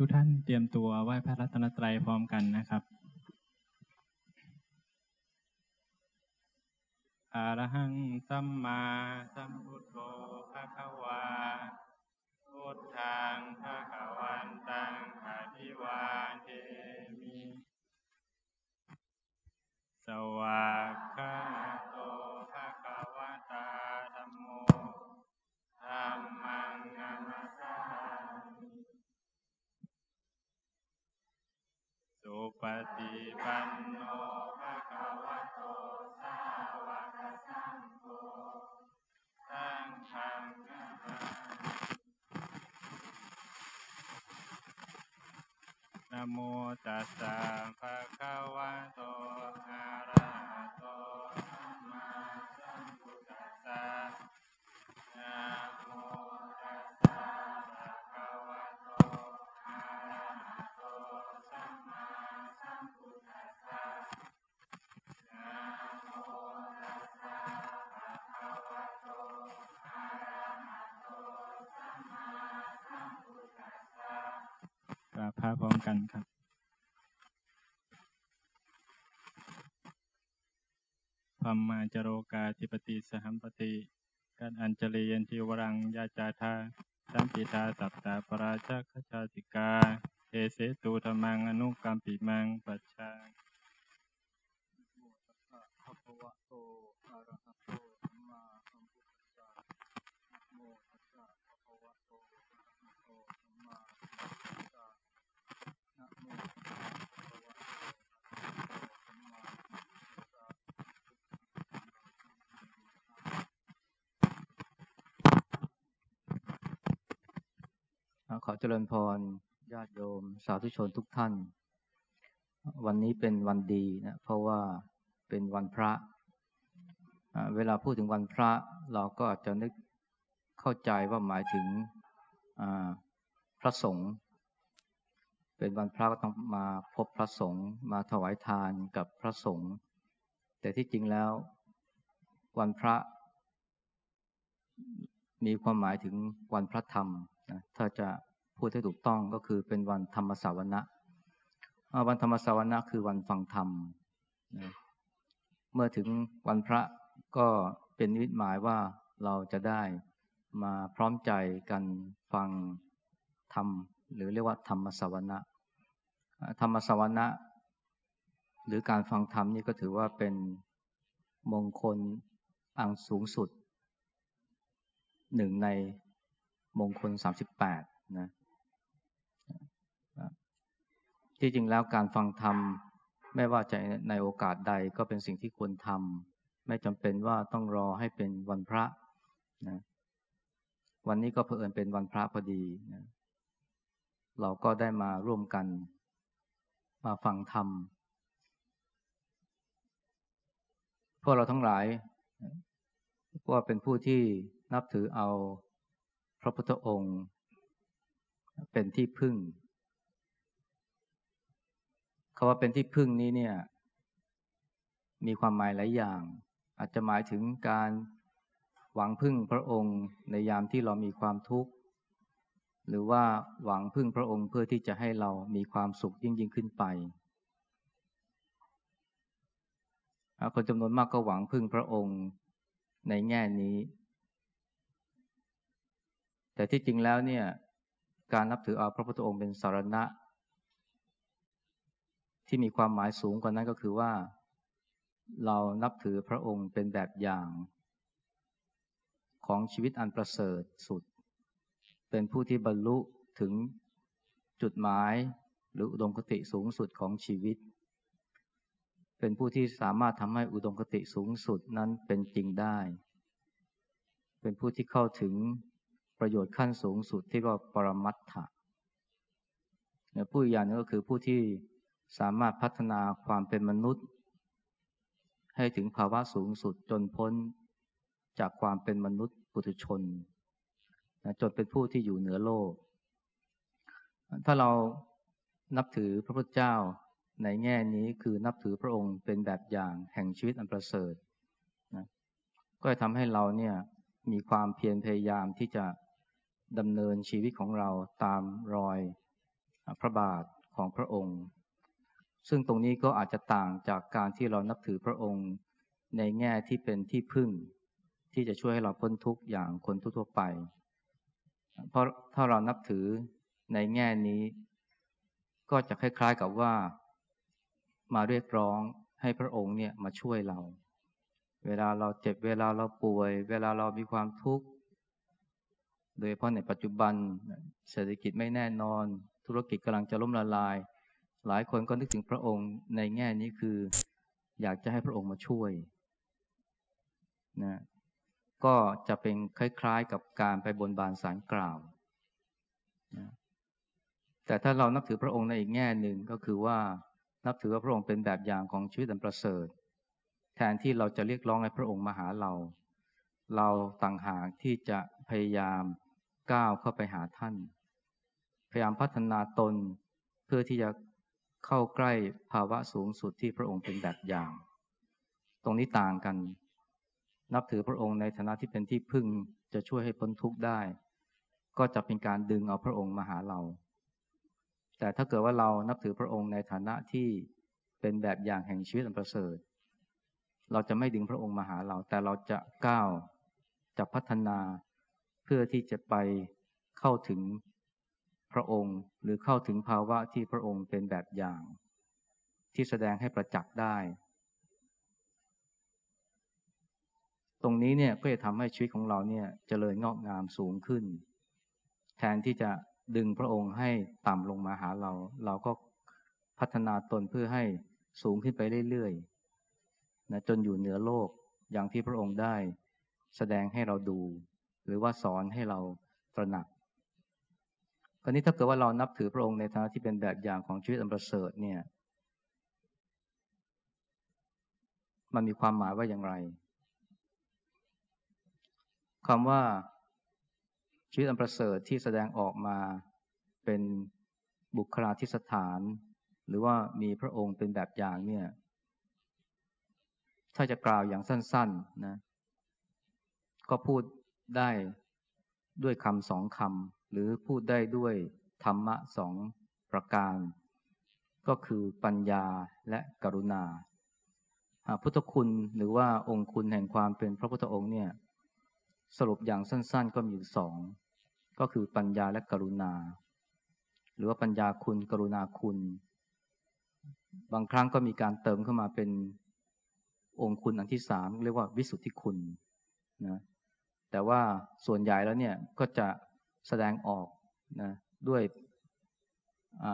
ทุกท่านเตรียมตัวไหว้พระรัตนตรัยพร้อมกันนะครับอรหังสัมมาสัมพุทโธภะคะวา พุทธังภะคะวันตังอภิวาเทมิ สวากขา ปฏิปันโนภะคะวะโตสาวกสังโฆสังฆังนามานะโมตัสสะภะคะวะโตอะระหะโตสัมมาสัมพุทธัสสะนะโม ราบพระพร้อมกันครับพมมาจโรกาธิปติสหัมปติกันอัญจลียันทิวรังยาจาธาสัมปิตาสัปตาปราชาคชาติกาเอเสตูธรรมังอนุกรรมปิมังปัจจา โมตัสสะภะคะวะโตอะระหะโตสัมมาสัมพุทธัสสะนะโมตัสสะภะคะวะโตอะระหะโตสัมมาสัมพุทธัสสะนะโมตัสสะภะคะวะโตอะระหะโตสัมมาสัมพุทธัสสะ ขอเจริญพรญาติโยม สาธุชนทุกท่าน วันนี้เป็นวันดีนะเพราะว่าเป็นวันพระ เวลาพูดถึงวันพระเราก็อาจจะนึกเข้าใจว่าหมายถึงพระสงฆ์เป็นวันพระก็ต้องมาพบพระสงฆ์มาถวายทานกับพระสงฆ์แต่ที่จริงแล้ว วันพระ มีความหมายถึงวันพระธรรมนะถ้าจะ พูดให้ถูกต้องก็คือเป็นวันธรรมสาวนะวันธรรมสาวนะคือวันฟังธรรมนะเมื่อถึงวันพระก็เป็นนิมิตหมายว่าเราจะได้มาพร้อมใจกันฟังธรรม หรือเรียกว่าธรรมสาวนะธรรมสาวนะ หรือการฟังธรรมนี่ก็ถือว่าเป็นมงคลอันสูงสุดหนึ่งในมงคลสามสิบแปดนะ ที่จริงแล้วการฟังธรรม ไม่ว่าจะในโอกาสใดก็เป็นสิ่งที่ควรทำไม่จำเป็นว่าต้องรอให้เป็นวันพระนะวันนี้ก็เผอิญเป็นวันพระพอดีนะเราก็ได้มาร่วมกัน มาฟังธรรมพวกเราทั้งหลายก็เป็นผู้ที่นับถือเอาพระพุทธองค์ เป็นที่พึ่ง คาว่าเป็นที่พึ่งนี้เนี่ย มีความหมายหลายอย่าง อาจจะหมายถึงการหวังพึ่งพระองค์ในยามที่เรามีความทุกข์ หรือว่าหวังพึ่งพระองค์เพื่อที่จะให้เรามีความสุขยิ่งยิ่งขึ้นไปคนจำนวนมากก็หวังพึ่งพระองค์ในแง่นี้ แต่ที่จริงแล้วเนี่ย การนับถือเอาพระพุทธองค์เป็นสารณะ ที่มีความหมายสูงกว่านั้นก็คือว่า เรานับถือพระองค์เป็นแบบอย่าง ของชีวิตอันประเสริฐสุด เป็นผู้ที่บรรลุถึงจุดหมายหรืออุดมคติสูงสุดของชีวิต เป็นผู้ที่สามารถทำให้อุดมคติสูงสุดนั้นเป็นจริงได้ เป็นผู้ที่เข้าถึงประโยชน์ขั้นสูงสุดที่เรียกว่าปรมัตถะผู้อีกอย่างนึงก็คือผู้ที่ สามารถพัฒนาความเป็นมนุษย์ ให้ถึงภาวะสูงสุดจนพ้นจากความเป็นมนุษย์ปุถุชนจนเป็นผู้ที่อยู่เหนือโลก ถ้าเรานับถือพระพุทธเจ้าในแง่นี้คือนับถือพระองค์เป็นแบบอย่างแห่งชีวิตอันประเสริฐนะก็จะทำให้เราเนี่ยมีความเพียรพยายามที่จะดำเนินชีวิตของเราตามรอยพระบาทของพระองค์ ซึ่งตรงนี้ก็อาจจะต่างจากการที่เรานับถือพระองค์ในแง่ที่เป็นที่พึ่ง ที่จะช่วยให้เราพ้นทุกข์อย่างคนทั่วไป เพราะถ้าเรานับถือในแง่นี้ ก็จะคล้ายๆกับว่า มาเรียกร้องให้พระองค์เนี่ยมาช่วยเรา เวลาเราเจ็บเวลาเราป่วย เวลาเรามีความทุกข์ โดยเฉพาะในปัจจุบันเศรษฐกิจไม่แน่นอน ธุรกิจกำลังจะล้มละลาย หลายคนก็นึกถึงพระองค์ในแง่นี้คือ อยากจะให้พระองค์มาช่วยนะก็จะเป็นคล้ายๆกับการไปบนบานสารกล่าวนะแต่ถ้าเรานับถือพระองค์ในอีกแง่หนึ่งก็คือว่านับถือว่าพระองค์เป็นแบบอย่างของชีวิตอันประเสริฐ แทนที่เราจะเรียกร้องให้พระองค์มาหาเรา เราต่างหากที่จะพยายามก้าวเข้าไปหาท่าน พยายามพัฒนาตนเพื่อที่จะ เข้าใกล้ภาวะสูงสุดที่พระองค์เป็นแบบอย่าง ตรงนี้ต่างกัน นับถือพระองค์ในฐานะที่เป็นที่พึ่งจะช่วยให้พ้นทุกข์ได้ ก็จะเป็นการดึงเอาพระองค์มาหาเรา แต่ถ้าเกิดว่าเรานับถือพระองค์ในฐานะที่เป็นแบบอย่างแห่งชีวิตอันประเสริฐ เราจะไม่ดึงพระองค์มาหาเรา แต่เราจะก้าวจะพัฒนาเพื่อที่จะไปเข้าถึง พระองค์ หรือเข้าถึงภาวะที่พระองค์เป็นแบบอย่าง ที่แสดงให้ประจักษ์ได้ ตรงนี้เนี่ยก็จะทำให้ชีวิตของเราเนี่ยจเจริญงอกงามสูงขึ้น แทนที่จะดึงพระองค์ให้ต่ำลงมาหาเรา เราก็พัฒนาตนเพื่อให้สูงขึ้นไปเรื่อยๆนะจนอยู่เหนือโลกอย่างที่พระองค์ได้ แสดงให้เราดู หรือว่าสอนให้เราตระหนัก คราวนี้ถ้าเกิดว่าเรานับถือพระองค์ในฐานะที่เป็นแบบอย่างของชีวิตอันประเสริฐเนี่ย มันมีความหมายว่าอย่างไรคำว่าชีวิตอันประเสริฐที่แสดงออกมาเป็นบุคลาธิสถาน หรือว่ามีพระองค์เป็นแบบอย่างเนี่ย ถ้าจะกล่าวอย่างสั้นๆนะ ก็พูดได้ด้วยคำสองคำ หรือพูดได้ด้วยธรรมะสองประการ ก็คือปัญญาและกรุณาพุทธคุณหรือว่าองค์คุณแห่งความเป็นพระพุทธองค์เนี่ยสรุปอย่างสั้น ๆ ก็มีอยู่สองก็คือปัญญาและกรุณา หรือว่าปัญญาคุณกรุณาคุณ บางครั้งก็มีการเติมเข้ามาเป็นองค์คุณอันที่สามเรียกว่าวิสุทธิคุณนะแต่ว่าส่วนใหญ่แล้วเนี่ยก็จะ แสดงออกนะด้วยอ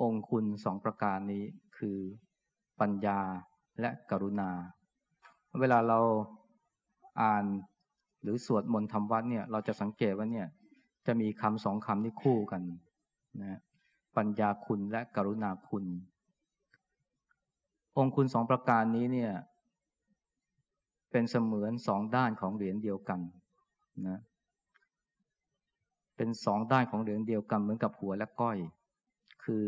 องค์คุณสองประการนี้คือปัญญาและกรุณา เวลาเราอ่านหรือสวดมนต์ทำวัดเนี่ย เราจะสังเกตว่าเนี่ย จะมีคำสองคำนี้คู่กันนะปัญญาคุณและกรุณาคุณ องค์คุณสองประการนี้เนี่ย เป็นเสมือนสองด้านของเหรียญเดียวกันนะ เป็นสองด้านของเหรียญเดียวกันเหมือนกับหัวและก้อย คือ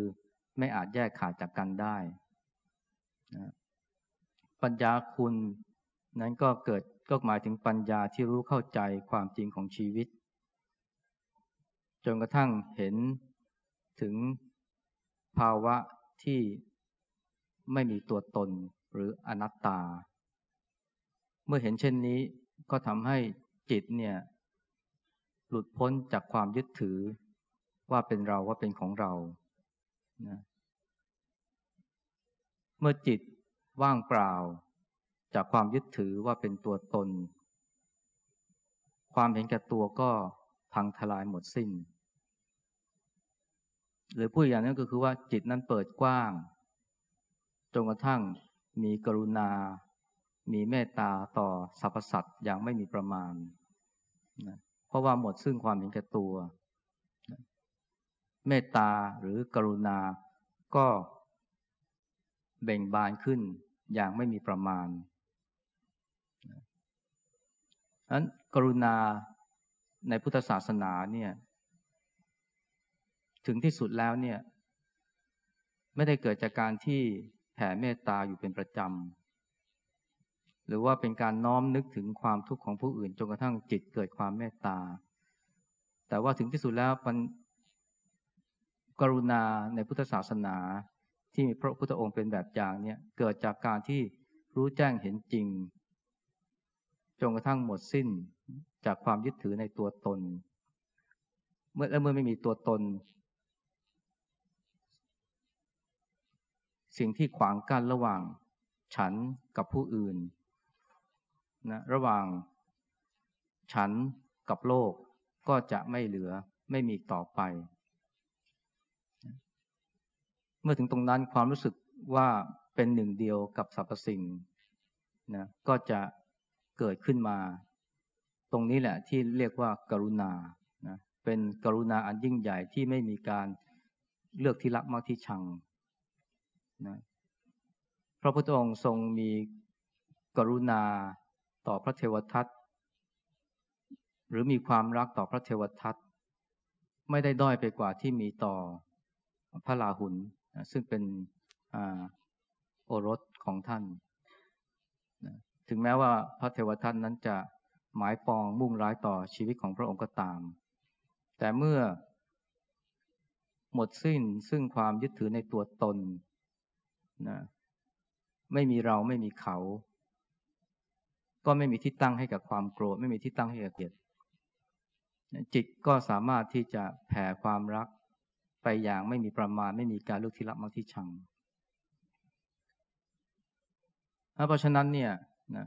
ไม่อาจแยกขาดจากกันได้นะปัญญาคุณนั้นก็เกิดก็หมายถึงปัญญาที่รู้เข้าใจความจริงของชีวิต จนกระทั่งเห็นถึงภาวะที่ไม่มีตัวตนหรืออนัตตา เมื่อเห็นเช่นนี้ก็ทำให้จิตเนี่ย หลุดพ้นจากความยึดถือว่าเป็นเราว่าเป็นของเรานะเมื่อจิตว่างเปล่า จากความยึดถือว่าเป็นตัวตน ความเห็นแก่ตัวก็พังทลายหมดสิ้น หรือพูดอย่างนั้นก็คือว่าจิตนั้นเปิดกว้าง จนกระทั่งมีกรุณา มีเมตตาต่อสรรพสัตว์อย่างไม่มีประมาณนะ เพราะว่าหมดซึ่งความเห็นแก่ตัว เมตตาหรือกรุณาก็เบ่งบานขึ้นอย่างไม่มีประมาณนั้นกรุณาในพุทธศาสนาเนี่ย ถึงที่สุดแล้วเนี่ย ไม่ได้เกิดจากการที่แผ่เมตตาอยู่เป็นประจำ หรือว่าเป็นการน้อมนึกถึงความทุกข์ของผู้อื่นจนกระทั่งจิตเกิดความเมตตา แต่ว่าถึงที่สุดแล้วมันกรุณาในพุทธศาสนาที่มีพระพุทธองค์เป็นแบบอย่างเนี่ยเกิดจากการที่รู้แจ้งเห็นจริงจนกระทั่งหมดสิ้นจากความยึดถือในตัวตน เมื่อและเมื่อไม่มีตัวตน สิ่งที่ขวางกั้นระหว่างฉันกับผู้อื่น นะระหว่างฉันกับโลกก็จะไม่เหลือไม่มีต่อไป เมื่อถึงตรงนั้นความรู้สึกว่าเป็นหนึ่งเดียวกับสรรพสิ่งนะก็จะเกิดขึ้นมา ตรงนี้แหละที่เรียกว่ากรุณานะเป็นกรุณาอันยิ่งใหญ่ที่ไม่มีการเลือกที่รักมากที่ชังนะพระพุทธองค์ทรงมีกรุณา ต่อพระเทวทัตหรือมีความรักต่อพระเทวทัตไม่ได้ด้อยไปกว่าที่มีต่อพระลาหุนซึ่งเป็นโอรสของท่าน ถึงแม้ว่าพระเทวทัตนั้นจะหมายปองมุ่งร้ายต่อชีวิตของพระองค์ก็ตาม แต่เมื่อหมดสิ้นซึ่งความยึดถือในตัวตนนะไม่มีเราไม่มีเขา ก็ไม่มีที่ตั้งให้กับความโกรธ ไม่มีที่ตั้งให้กับเกลียดจิตก็สามารถที่จะแผ่ความรักไปอย่างไม่มีประมาณ ไม่มีการลุกที่รักมักที่ชังเพราะฉะนั้นเนี่ยนะ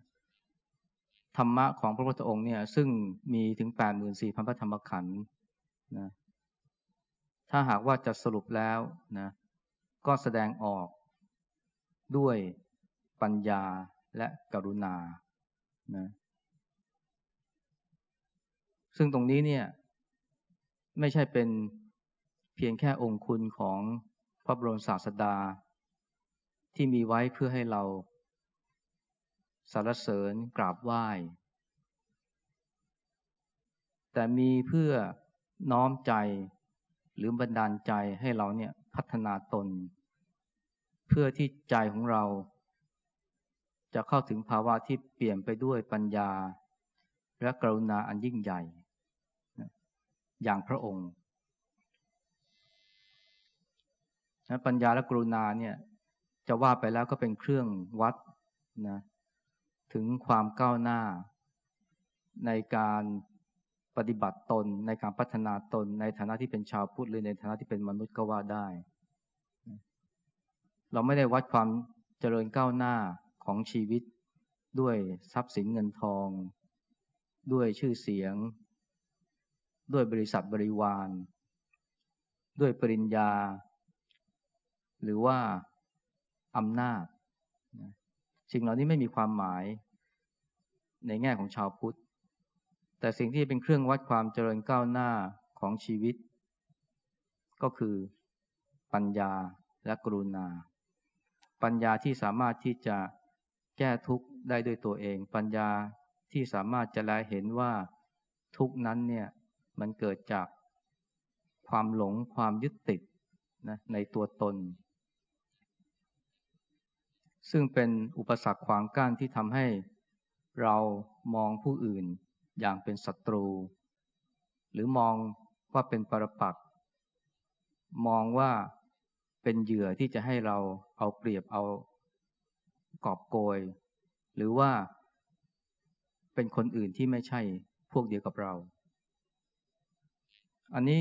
ธรรมะของพระพุทธองค์เนี่ยซึ่งมีถึงแปดหมื่นสี่พันพระธรรมขันธ์นะถ้าหากว่าจะสรุปแล้วนะก็แสดงออกด้วยปัญญาและกรุณา นะซึ่งตรงนี้เนี่ย ไม่ใช่เป็นเพียงแค่องคุณของพระบรมศาสดา ที่มีไว้เพื่อให้เราสรรเสริญกราบไหว้ แต่มีเพื่อน้อมใจหรือบันดาลใจให้เราเนี่ยพัฒนาตน เพื่อที่ใจของเรา จะเข้าถึงภาวะที่เปลี่ยนไปด้วยปัญญา และกรุณาอันยิ่งใหญ่ อย่างพระองค์นะปัญญาและกรุณาเนี่ยจะว่าไปแล้วก็เป็นเครื่องวัดนะถึงความก้าวหน้า ในการปฏิบัติตน ในการพัฒนาตน ในฐานะที่เป็นชาวพุทธหรือในฐานะที่เป็นมนุษย์ก็ว่าได้ เราไม่ได้วัดความเจริญก้าวหน้า ของชีวิต ด้วยทรัพย์สินเงินทอง ด้วยชื่อเสียง ด้วยบริษัทบริวาร ด้วยปริญญา หรือว่าอำนาจสิ่งเหล่านี้ไม่มีความหมายในแง่ของชาวพุทธ แต่สิ่งที่เป็นเครื่องวัดความเจริญก้าวหน้าของชีวิต ก็คือปัญญาและกรุณา ปัญญาที่สามารถที่จะ แก้ทุกข์ได้ด้วยตัวเอง ปัญญาที่สามารถจะแลเห็นว่าทุกนั้นเนี่ยมันเกิดจากความหลงความยึดติดนะในตัวตน ซึ่งเป็นอุปสรรคขวางกั้นที่ทำให้เรามองผู้อื่นอย่างเป็นศัตรู หรือมองว่าเป็นปรปักมองว่าเป็นเหยื่อที่จะให้เราเอาเปรียบเอา กอบโกย หรือว่าเป็นคนอื่นที่ไม่ใช่พวกเดียวกับเรา อันนี้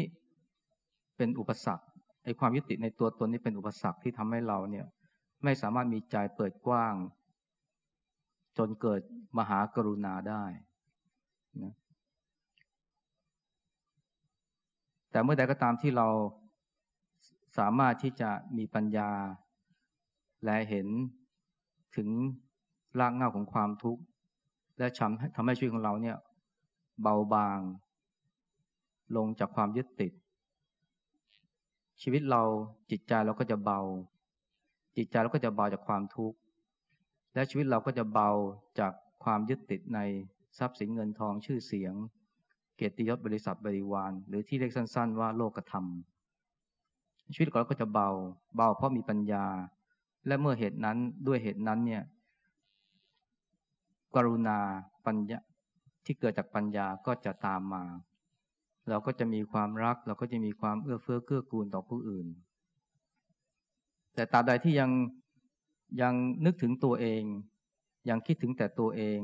เป็นอุปสรรคไอ้ความยึดติดในตัวตนนี้เป็นอุปสรรคที่ทำให้เราเนี่ยไม่สามารถมีใจเปิดกว้าง จนเกิดมหากรุณาได้นะแต่เมื่อใดก็ตามที่เราสามารถที่จะมีปัญญา และเห็น ถึงรากเหง้าของความทุกข์ และทำให้ชีวิตของเราเนี่ยเบาบาง ลงจากความยึดติด ชีวิตเราจิตใจเราก็จะเบา จิตใจเราก็จะเบาจากความทุกข์ และชีวิตเราก็จะเบาจากความยึดติดในทรัพย์สินเงินทองชื่อเสียง เกียรติยศบริษัทบริวาร หรือที่เรียกสั้น ๆ ว่าโลกธรรมชีวิตเราก็จะเบา เบาเพราะมีปัญญา และเมื่อเหตุนั้นด้วยเหตุนั้นเนี่ย กรุณาปัญญาที่เกิดจากปัญญาก็จะตามมา เราก็จะมีความรัก เราก็จะมีความเอื้อเฟื้อเกื้อกูลต่อผู้อื่น แต่ตราบใดที่ยังยังนึกถึงตัวเอง ยังคิดถึงแต่ตัวเอง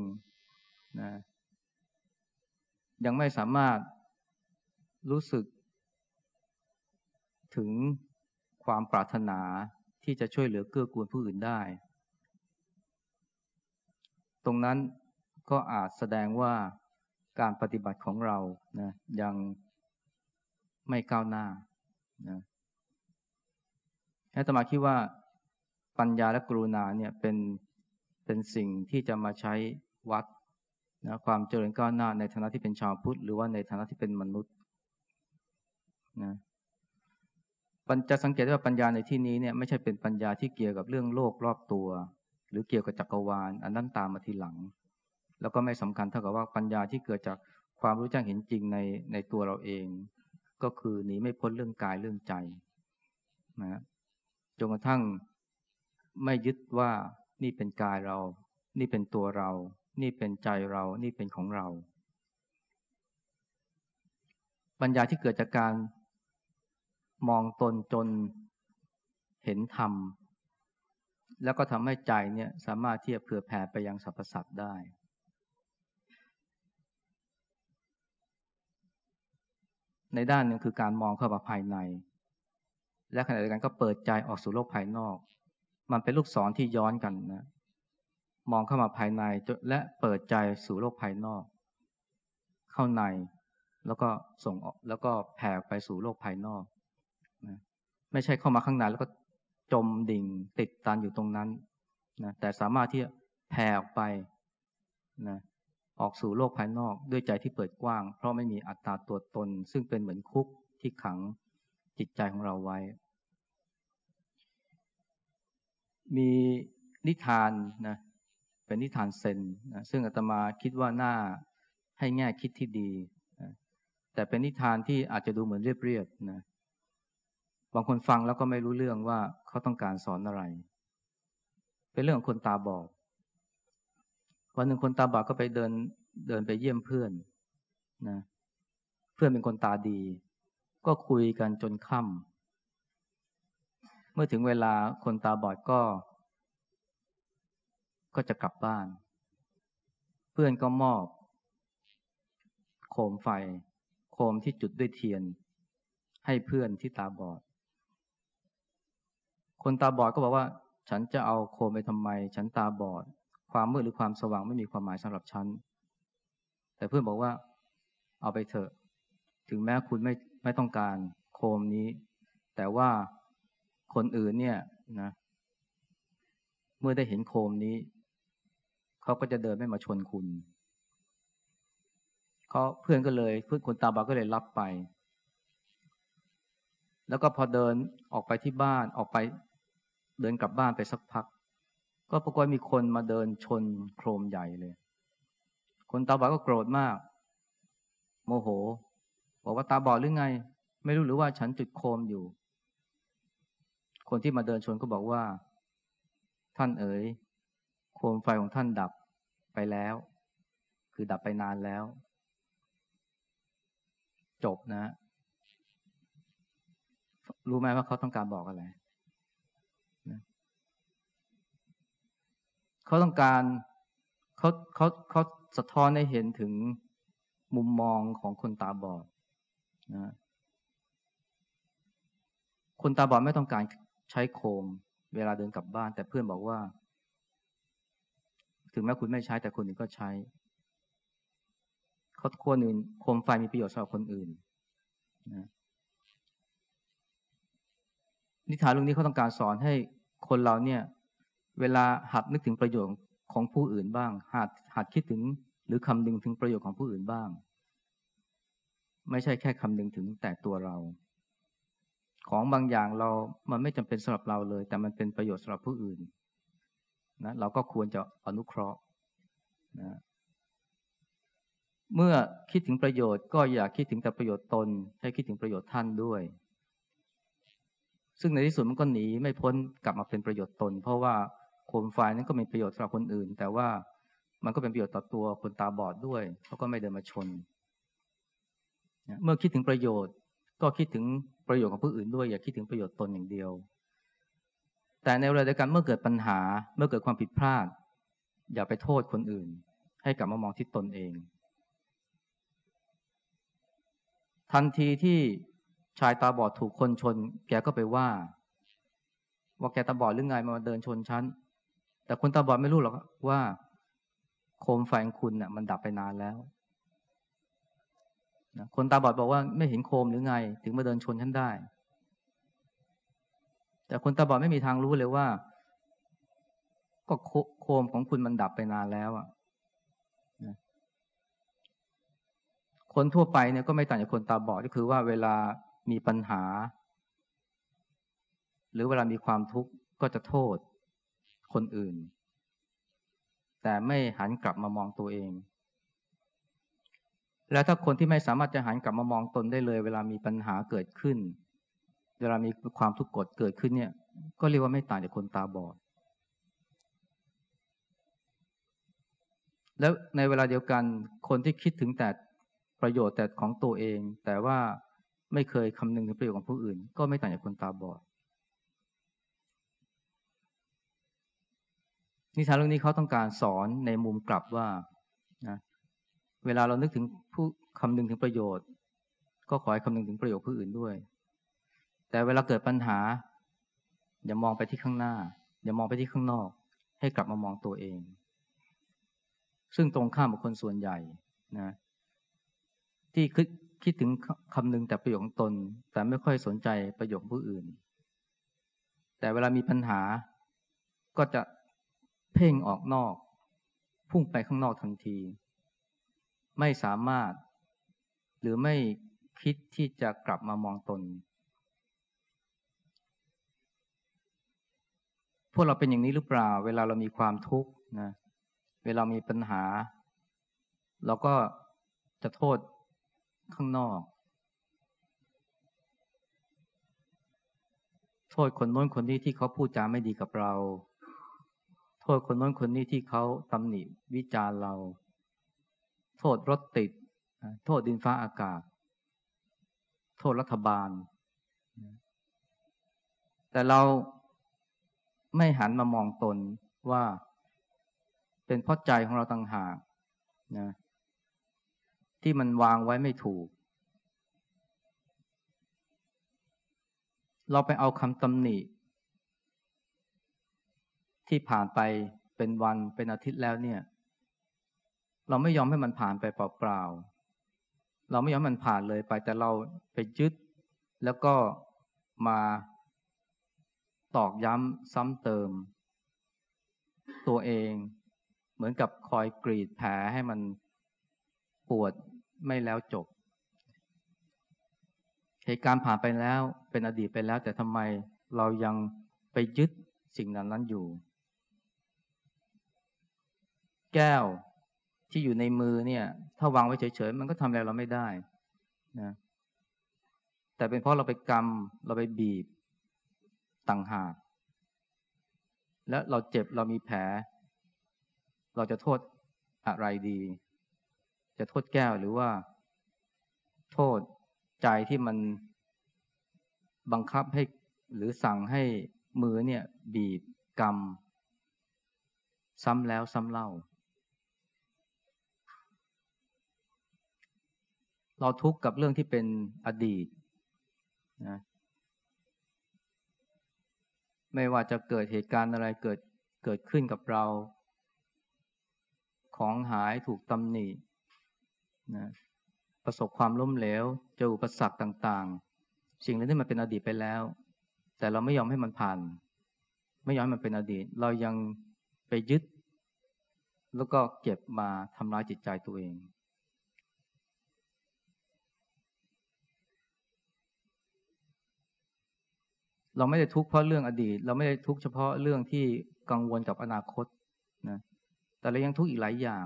นะยังไม่สามารถรู้สึกถึงความปรารถนา ที่จะช่วยเหลือเกื้อกูลผู้อื่นได้ ตรงนั้นก็อาจแสดงว่าการปฏิบัติของเรานะยังไม่ก้าวหน้านะอาตมาคิดว่าปัญญาและกรุณาเนี่ยเป็นเป็นสิ่งที่จะมาใช้วัดนะความเจริญก้าวหน้าในฐานะที่เป็นชาวพุทธหรือว่าในฐานะที่เป็นมนุษย์นะ จะสังเกตว่าปัญญาในที่นี้เนี่ยไม่ใช่เป็นปัญญาที่เกี่ยวกับเรื่องโลกรอบตัว หรือเกี่ยวกับจักรวาล อันนั้นตามมาทีหลัง แล้วก็ไม่สำคัญเท่ากับว่าปัญญาที่เกิดจากความรู้แจ้งเห็นจริงในในตัวเราเอง ก็คือหนีไม่พ้นเรื่องกายเรื่องใจนะจนกระทั่งไม่ยึดว่านี่เป็นกายเรา นี่เป็นตัวเรา นี่เป็นใจเรา นี่เป็นของเรา ปัญญาที่เกิดจากการ มองตนจนเห็นธรรม แล้วก็ทำให้ใจเนี่ยสามารถที่จะเผื่อแผ่ไปยังสรรพสัตว์ได้ ในด้านหนึ่งคือการมองเข้ามาภายใน และขณะเดียวกันก็เปิดใจออกสู่โลกภายนอก มันเป็นลูกศรที่ย้อนกันนะมองเข้ามาภายในและเปิดใจสู่โลกภายนอก เข้าในแล้วก็ส่งออกแล้วก็แผ่ไปสู่โลกภายนอก ไม่ใช่เข้ามาข้างในแล้วก็จมดิ่งติดตันอยู่ตรงนั้นนะแต่สามารถที่จะแผ่ออกไปนะออกสู่โลกภายนอกด้วยใจที่เปิดกว้าง เพราะไม่มีอัตตาตัวตน ซึ่งเป็นเหมือนคุกที่ขังจิตใจของเราไว้ มีนิทานนะเป็นนิทานเซนนะซึ่งอาตมาคิดว่าน่าให้แง่คิดที่ดีนะแต่เป็นนิทานที่อาจจะดูเหมือนเรียบๆนะ บางคนฟังแล้วก็ไม่รู้เรื่องว่าเขาต้องการสอนอะไร เป็นเรื่องของคนตาบอดวันหนึ่งคนตาบอดก็ไปเดินเดินไปเยี่ยมเพื่อนนะเพื่อนเป็นคนตาดี ก็คุยกันจนค่ำเมื่อถึงเวลาคนตาบอดก็ ก็จะกลับบ้าน เพื่อนก็มอบ โคมไฟ โคมที่จุดด้วยเทียน ให้เพื่อนที่ตาบอด คนตาบอดก็บอกว่า ฉันจะเอาโคมไปทำไม ฉันตาบอด ความมืดหรือความสว่างไม่มีความหมายสำหรับฉัน แต่เพื่อนบอกว่า เอาไปเถอะ ถึงแม้คุณไม่ไม่ต้องการโคมนี้ แต่ว่าคนอื่นเนี่ยนะ เมื่อได้เห็นโคมนี้ เขาก็จะเดินไม่มาชนคุณเขาเพื่อนก็เลยเพื่อนคนตาบอดก็เลยรับไป แล้วก็พอเดินออกไปที่บ้านออกไป เดินกลับบ้านไปสักพัก ก็ปรากฏมีคนมาเดินชนโครมใหญ่เลย คนตาบอดก็โกรธมาก โมโห บอกว่าตาบอดหรือไง ไม่รู้หรือว่าฉันจุดโคมอยู่ คนที่มาเดินชนก็บอกว่า ท่านเอ๋ยโคมไฟของท่านดับไปแล้ว คือดับไปนานแล้ว จบนะ รู้ไหมว่าเขาต้องการบอกอะไร เขาต้องการเขาเขาเขาสะท้อนให้เห็นถึงมุมมองของคนตาบอดนะคนตาบอดไม่ต้องการใช้โคม เวลาเดินกลับบ้าน แต่เพื่อนบอกว่า ถึงแม้คุณไม่ใช้แต่คนอื่นก็ใช้เขาคนอื่นโคมไฟมีประโยชน์สำหรับคนอื่นนะนิทานเรื่องนี้เขาต้องการสอนให้คนเราเนี่ย เวลาหัดนึกถึงประโยชน์ของผู้อื่นบ้าง หัดหัดคิดถึงหรือคำนึงถึงประโยชน์ของผู้อื่นบ้าง ไม่ใช่แค่คำนึงถึงแต่ตัวเรา ของบางอย่างเรา มันไม่จำเป็นสำหรับเราเลย แต่มันเป็นประโยชน์สำหรับผู้อื่นนะเราก็ควรจะอนุเคราะห์นะเมื่อคิดถึงประโยชน์ก็อย่าคิดถึงแต่ประโยชน์ตน ให้คิดถึงประโยชน์ท่านด้วย ซึ่งในที่สุดมันก็หนีไม่พ้นกลับมาเป็นประโยชน์ตน เพราะว่า โคมไฟนั้นก็มีประโยชน์สำหรับคนอื่น แต่ว่ามันก็เป็นประโยชน์ต่อตัวคนตาบอดด้วยเขาก็ไม่เดินมาชน เมื่อคิดถึงประโยชน์ก็คิดถึงประโยชน์ของผู้อื่นด้วยอย่าคิดถึงประโยชน์ตนอย่างเดียว แต่ในเวลาเดียวกันเมื่อเกิดปัญหาเมื่อเกิดความผิดพลาด อย่าไปโทษคนอื่น ให้กลับมามองที่ตนเอง ทันทีที่ชายตาบอดถูกคนชน แกก็ไปว่า ว่าแกตาบอดหรือไงมาเดินชนฉัน แต่คนตาบอดไม่รู้หรอกว่า โคมไฟของคุณเนะ่ะ มันดับไปนานแล้วนะคนตาบอดบอกว่าไม่เห็นโคมหรือไง ถึงมาเดินชนฉันได้ แต่คนตาบอดไม่มีทางรู้เลยว่า ก็โคมของคุณมันดับไปนานแล้วอะนะคนทั่วไปเนี่ยก็ไม่ต่างจากคนตาบอดก็คือว่าเวลามีปัญหา หรือเวลามีความทุกข์ก็จะโทษ คนอื่น แต่ไม่หันกลับมามองตัวเอง แล้วถ้าคนที่ไม่สามารถจะหันกลับมามองตนได้เลย เวลามีปัญหาเกิดขึ้น เวลามีความทุกข์กดเกิดขึ้นเนี่ย ก็เรียกว่าไม่ต่างจากคนตาบอด แล้วในเวลาเดียวกันคนที่คิดถึงแต่ประโยชน์แต่ของตัวเอง แต่ว่าไม่เคยคำนึงถึงประโยชน์ของผู้อื่น ก็ไม่ต่างจากคนตาบอด นิทานเรื่องนี้เขาต้องการสอนในมุมกลับว่านะเวลาเรานึกถึงผู้คำนึงถึงประโยชน์ ก็ขอให้คำนึงถึงประโยชน์ผู้อื่นด้วย แต่เวลาเกิดปัญหา อย่ามองไปที่ข้างหน้า อย่ามองไปที่ข้างนอก ให้กลับมามองตัวเอง ซึ่งตรงข้ามกับคนส่วนใหญ่นะ ที่คิดคิดถึงคำนึงแต่ประโยชน์ของตน แต่ไม่ค่อยสนใจประโยชน์ผู้อื่น แต่เวลามีปัญหาก็จะ เพ่งออกนอก พุ่งไปข้างนอกทันที ไม่สามารถ หรือไม่คิดที่จะกลับมามองตน พวกเราเป็นอย่างนี้หรือเปล่า เวลาเรามีความทุกข์นะ เวลามีปัญหา เราก็จะโทษข้างนอก โทษคนโน้นคนนี้ที่เขาพูดจาไม่ดีกับเรา โทษคนน้นคนนี้ที่เขาตำหนิวิจารเรา โทษรถติด โทษดินฟ้าอากาศ โทษรัฐบาล แต่เราไม่หันมามองตนว่าเป็นเพราะใจของเราต่างหากนะที่มันวางไว้ไม่ถูก เราไปเอาคำตำหนิ ที่ผ่านไปเป็นวันเป็นอาทิตย์แล้วเนี่ย เราไม่ยอมให้มันผ่านไปเปล่าๆเราไม่ยอมมันผ่านเลยไป แต่เราไปยึด แล้วก็มาตอกย้ำซ้ำเติม ตัวเองเหมือนกับคอยกรีดแผลให้มันปวดไม่แล้วจบเหตุการณ์ผ่านไปแล้วเป็นอดีตไปแล้ว แต่ทำไมเรายังไปยึดสิ่งนั้นนั้นอยู่ แก้วที่อยู่ในมือเนี่ย ถ้าวางไว้เฉยๆมันก็ทำอะไรเราไม่ได้นะแต่เป็นเพราะเราไปกำเราไปบีบต่างหาก และเราเจ็บเรามีแผล เราจะโทษอะไรดี จะโทษแก้วหรือว่า โทษใจที่มันบังคับให้หรือสั่งให้มือเนี่ย บีบกำซ้ำแล้วซ้ำเล่า เราทุกข์กับเรื่องที่เป็นอดีตนะไม่ว่าจะเกิดเหตุการณ์อะไรเกิดเกิดขึ้นกับเรา ของหายถูกตำหนินะประสบความล้มเหลวเจออุปสรรคต่างๆ สิ่งนั้นที่มันเป็นอดีตไปแล้ว แต่เราไม่ยอมให้มันผ่าน ไม่ยอมให้มันเป็นอดีต เรายังไปยึด แล้วก็เก็บมาทำร้ายจิตใจตัวเอง เราไม่ได้ทุกข์เพราะเรื่องอดีต เราไม่ได้ทุกข์เฉพาะเรื่องที่กังวลกับอนาคตนะแต่เรายังทุกข์อีกหลายอย่าง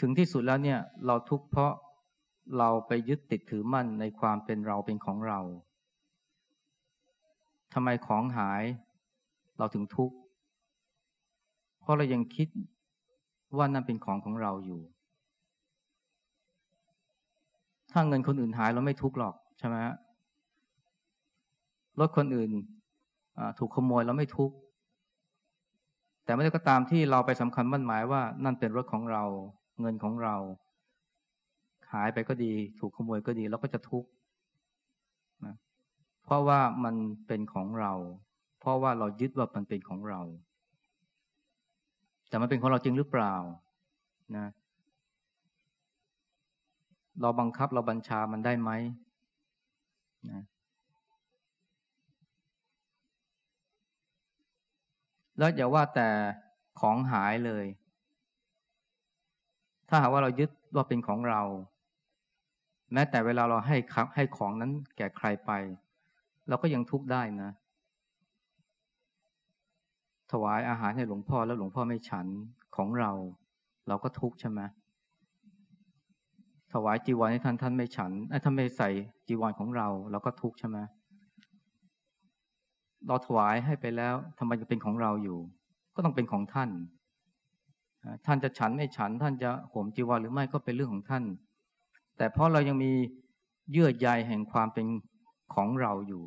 ถึงที่สุดแล้วเนี่ย เราทุกข์เพราะเราไปยึดติดถือมั่นในความเป็นเราเป็นของเราทำไมของหายเราถึงทุกข์เพราะเรายังคิดว่านั่นเป็นของของเราอยู่ ถ้าเงินคนอื่นหายเราไม่ทุกข์หรอกใช่ไหมฮะ รถคนอื่นถูกขโมยเราไม่ทุกข์แต่ไม่ได้ก็ตามที่เราไปสำคัญมั่นหมายว่านั่นเป็นรถของเราเงินของเราหายไปก็ดี ถูกขโมยก็ดีเราก็จะทุกข์นะเพราะว่ามันเป็นของเรา เพราะว่าเรายึดว่ามันเป็นของเรา แต่มันเป็นของเราจริงหรือเปล่านะเราบังคับเราบัญชามันได้ไหมนะ แล้วอย่าว่าแต่ของหายเลย ถ้าหากว่าเรายึดว่าเป็นของเรา แม้แต่เวลาเราให้ครับให้ของนั้นแก่ใครไป เราก็ยังทุกข์ได้นะ ถวายอาหารให้หลวงพ่อแล้วหลวงพ่อไม่ฉันของเรา เราก็ทุกข์ใช่ไหมถวายจีวรให้ท่านท่านไม่ฉันท่านไม่ใส่จีวรของเรา เราก็ทุกข์ใช่ไหมเเราถวายให้ไปแล้วทำไมจะเป็นของเราอยู่ ก็ต้องเป็นของท่าน ท่านจะฉันไม่ฉัน ท่านจะห่มจีวรหรือไม่ก็เป็นเรื่องของท่าน แต่เพราะเรายังมีเยื่อใยแห่งความเป็นของเราอยู่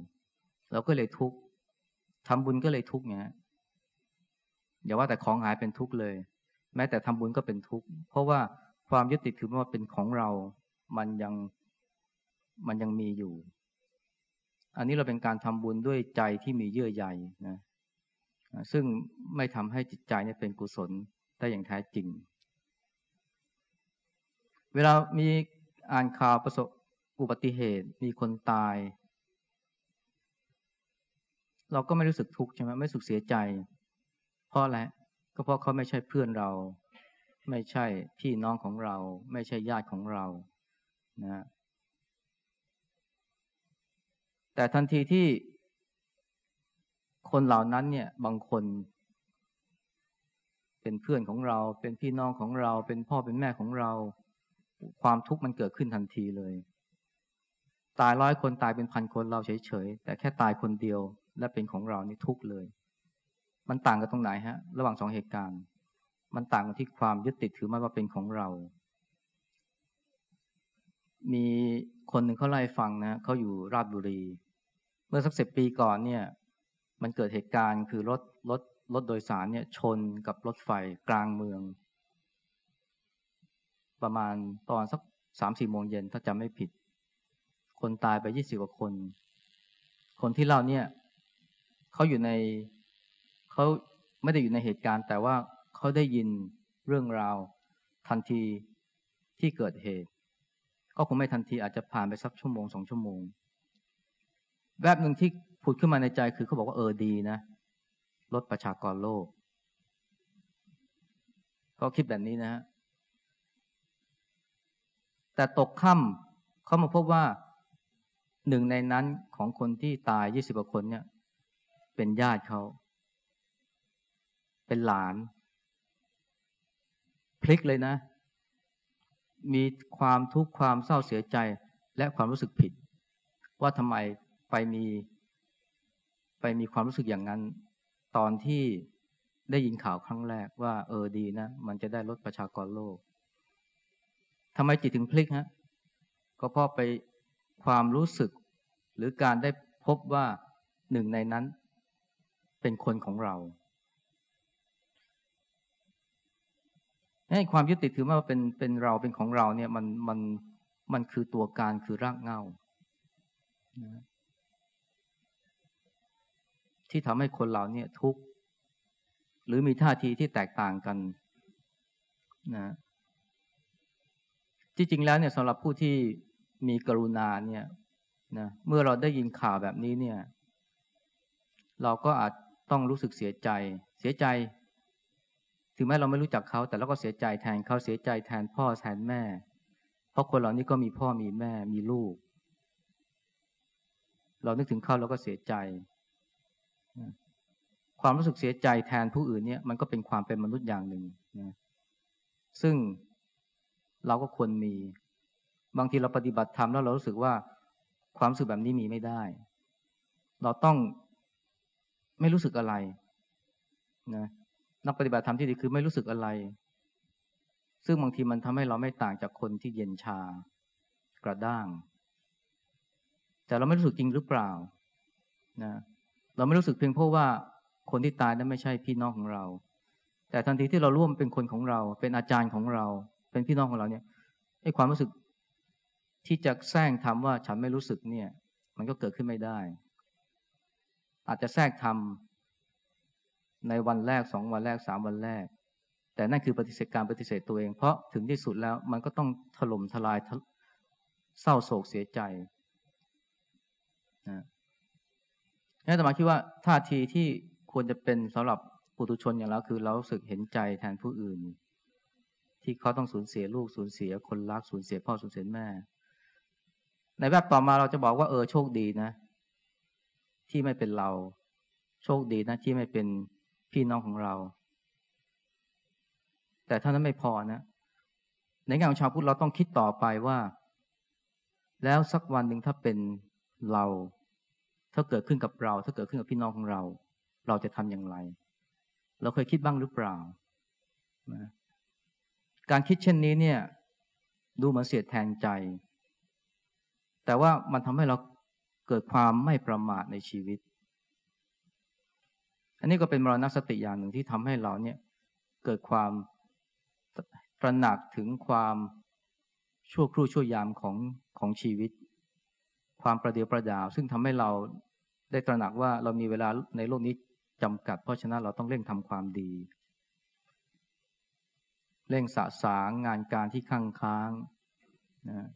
เราก็เลยทุกข์ทำบุญก็เลยทุกข์เนี่ยอย่าว่าแต่ของหายเป็นทุกข์เลย แม้แต่ทำบุญก็เป็นทุกข์ เพราะว่าความยึดติดถือว่าเป็นของเรา มันยังมันยังมีอยู่ อันนี้เราเป็นการทำบุญด้วยใจที่มีเยื่อใยนะซึ่งไม่ทำให้จิตใจเนี่ยเป็นกุศลได้อย่างแท้จริง เวลามีอ่านข่าวประสบอุบัติเหตุมีคนตาย เราก็ไม่รู้สึกทุกข์ใช่ไหมไม่สุขเสียใจ เพราะอะไรก็เพราะเขาไม่ใช่เพื่อนเรา ไม่ใช่พี่น้องของเรา ไม่ใช่ญาติของเรานะ แต่ทันทีที่คนเหล่านั้นเนี่ยบางคน เป็นเพื่อนของเรา เป็นพี่น้องของเรา เป็นพ่อเป็นแม่ของเรา ความทุกข์มันเกิดขึ้นทันทีเลย ตายร้อยคนตายเป็นพันคนเราเฉยๆแต่แค่ตายคนเดียว และเป็นของเรานี่ทุกข์เลย มันต่างกันตรงไหนฮะ ระหว่างสองเหตุการณ์ มันต่างกันที่ความยึดติดถือมันว่าเป็นของเรา มีคนหนึ่งเขาไล่ฟังนะเขาอยู่ราชบุรี เมื่อสักสิบปีก่อนเนี่ย มันเกิดเหตุการณ์คือรถรถรถโดยสารเนี่ยชนกับรถไฟกลางเมือง ประมาณตอนสักสามสี่โมงเย็นถ้าจำไม่ผิด คนตายไปยี่สิบกว่าคน คนที่เล่าเนี่ยเขาอยู่ในเขาไม่ได้อยู่ในเหตุการณ์ แต่ว่าเขาได้ยินเรื่องราวทันทีที่เกิดเหตุ ก็คงไม่ทันทีอาจจะผ่านไปสักชั่วโมงสองชั่วโมง แวบหนึ่งที่ผุดขึ้นมาในใจคือเขาบอกว่าเออดีนะ ลดประชากรโลกเขาคิดแบบนี้นะฮะแต่ตกค่ำเขามาพบว่าหนึ่งในนั้นของคนที่ตายยี่สิบกว่าคนเนี่ย เป็นญาติเขา เป็นหลาน พลิกเลยนะ มีความทุกข์ความเศร้าเสียใจและความรู้สึกผิด ว่าทำไม ไปมี ไปมีความรู้สึกอย่างนั้น ตอนที่ได้ยินข่าวครั้งแรกว่า เออดีนะ มันจะได้ลดประชากรโลกทำไมจิตถึงพลิกฮะ ก็เพราะไปความรู้สึก หรือการได้พบว่าหนึ่งในนั้น เป็นคนของเราให้ความยึดติดถือว่าเป็นเป็นเราเป็นของเราเนี่ยมันมันมันคือตัวการคือรากเงา ที่ทำให้คนเราเนี่ยทุกข์หรือมีท่าทีที่แตกต่างกันนะที่จริงแล้วเนี่ยสำหรับผู้ที่มีกรุณาเนี่ยนะเมื่อเราได้ยินข่าวแบบนี้เนี่ย เราก็อาจต้องรู้สึกเสียใจ เสียใจ ถึงแม้เราไม่รู้จักเขา แต่เราก็เสียใจแทนเขาเสียใจแทนพ่อแทนแม่ เพราะคนเหล่านี้ก็มีพ่อมีแม่มีลูก เรานึกถึงเขาเราก็เสียใจ ความรู้สึกเสียใจแทนผู้อื่นเนี่ยมันก็เป็นความเป็นมนุษย์อย่างหนึ่งนะซึ่งเราก็ควรมี บางทีเราปฏิบัติธรรมแล้วเรารู้สึกว่าความรู้สึกแบบนี้มีไม่ได้ เราต้องไม่รู้สึกอะไรนะนักปฏิบัติธรรมที่ดีคือไม่รู้สึกอะไร ซึ่งบางทีมันทำให้เราไม่ต่างจากคนที่เย็นชากกระด้าง แต่เราไม่รู้สึกจริงหรือเปล่านะ เราไม่รู้สึกเพียงเพราะว่าคนที่ตายนั้นไม่ใช่พี่น้องของเรา แต่ทันทีที่เราร่วมเป็นคนของเรา เป็นอาจารย์ของเรา เป็นพี่น้องของเราเนี่ยไอ้ความรู้สึกที่จะแซงทำว่าฉันไม่รู้สึกเนี่ย มันก็เกิดขึ้นไม่ได้ อาจจะแทรกทำในวันแรกสองวันแรกสามวันแรก แต่นั่นคือปฏิเสธการปฏิเสธตัวเอง เพราะถึงที่สุดแล้วมันก็ต้องถล่มทลายเศร้าโศกเสียใจนะ นี่แต่มาคิดว่าท่าทีที่ควรจะเป็นสำหรับปุถุชนอย่างเราคือเราสึกเห็นใจแทนผู้อื่น ที่เขาต้องสูญเสียลูกสูญเสีย คนรักสูญเสียพ่อสูญเสียแม่ ในแบบต่อมาเราจะบอกว่าเออโชคดีนะ ที่ไม่เป็นเรา โชคดีนะที่ไม่เป็นพี่น้องของเรา แต่ถ้านั้นไม่พอนะในงานของชาวพุทธเราต้องคิดต่อไปว่า แล้วสักวันหนึ่งถ้าเป็นเรา ถ้าเกิดขึ้นกับเรา ถ้าเกิดขึ้นกับพี่น้องของเรา เราจะทำอย่างไร เราเคยคิดบ้างหรือเปล่านะการคิดเช่นนี้เนี่ย ดูเหมือนเสียดแทนใจ แต่ว่ามันทำให้เราเกิดความไม่ประมาทในชีวิต อันนี้ก็เป็นมรณสติอย่างหนึ่งที่ทำให้เราเนี่ย เกิดความตระหนักถึงความชั่วครู่ชั่วยามของของชีวิต ความประเดียวประดาว ซึ่งทำให้เรา ได้ตระหนักว่าเรามีเวลาในโลกนี้จำกัด เพราะฉะนั้นเราต้องเร่งทำความดี เร่งสะสางงานการที่ค้างค้างนะ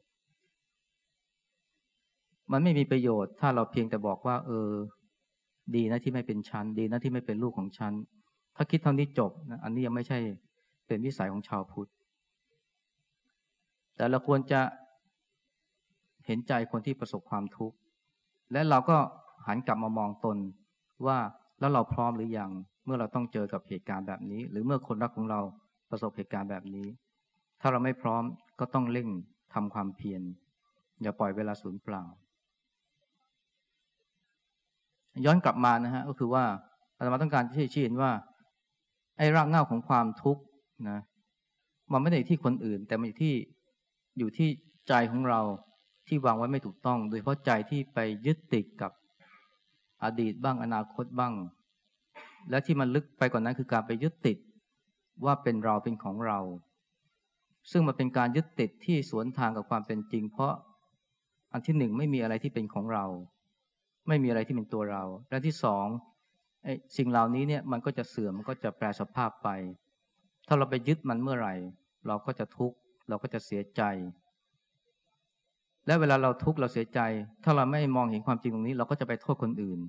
มันไม่มีประโยชน์ ถ้าเราเพียงแต่บอกว่า เออ ดีนะที่ไม่เป็นชั้น ดีนะที่ไม่เป็นลูกของฉันถ้าคิดเท่านี้จบนะอันนี้ยังไม่ใช่เป็นวิสัยของชาวพุทธ แต่เราควรจะเห็นใจคนที่ประสบความทุกข์ และเราก็ หันกลับมามองตนว่าแล้วเราพร้อมหรือยังเมื่อเราต้องเจอกับเหตุการณ์แบบนี้ หรือเมื่อคนรักของเราประสบเหตุการณ์แบบนี้ ถ้าเราไม่พร้อมก็ต้องเร่งทำความเพียรอย่าปล่อยเวลาสูญเปล่า ย้อนกลับมานะฮะก็คือว่าอาตมาต้องการที่ชี้เห็นว่า ไอ้รากเหง้าของความทุกข์นะ มันไม่ได้ที่คนอื่น แต่มันอยู่ที่อยู่ที่ใจของเราที่วางไว้ไม่ถูกต้อง โดยเพราะใจที่ไปยึดติดกับ อดีตบ้างอนาคตบ้าง และที่มันลึกไปกว่านั้นคือการไปยึดติดว่าเป็นเราเป็นของเรา ซึ่งมันเป็นการยึดติดที่สวนทางกับความเป็นจริง เพราะอันที่หนึ่งไม่มีอะไรที่เป็นของเรา ไม่มีอะไรที่เป็นตัวเรา และที่สองสิ่งเหล่านี้เนี่ยมันก็จะเสื่อมมันก็จะแปรสภาพไป ถ้าเราไปยึดมันเมื่อไหร่ เราก็จะทุกข์เราก็จะเสียใจ และเวลาเราทุกข์เราเสียใจ ถ้าเราไม่มองเห็นความจริงตรงนี้ เราก็จะไปโทษคนอื่น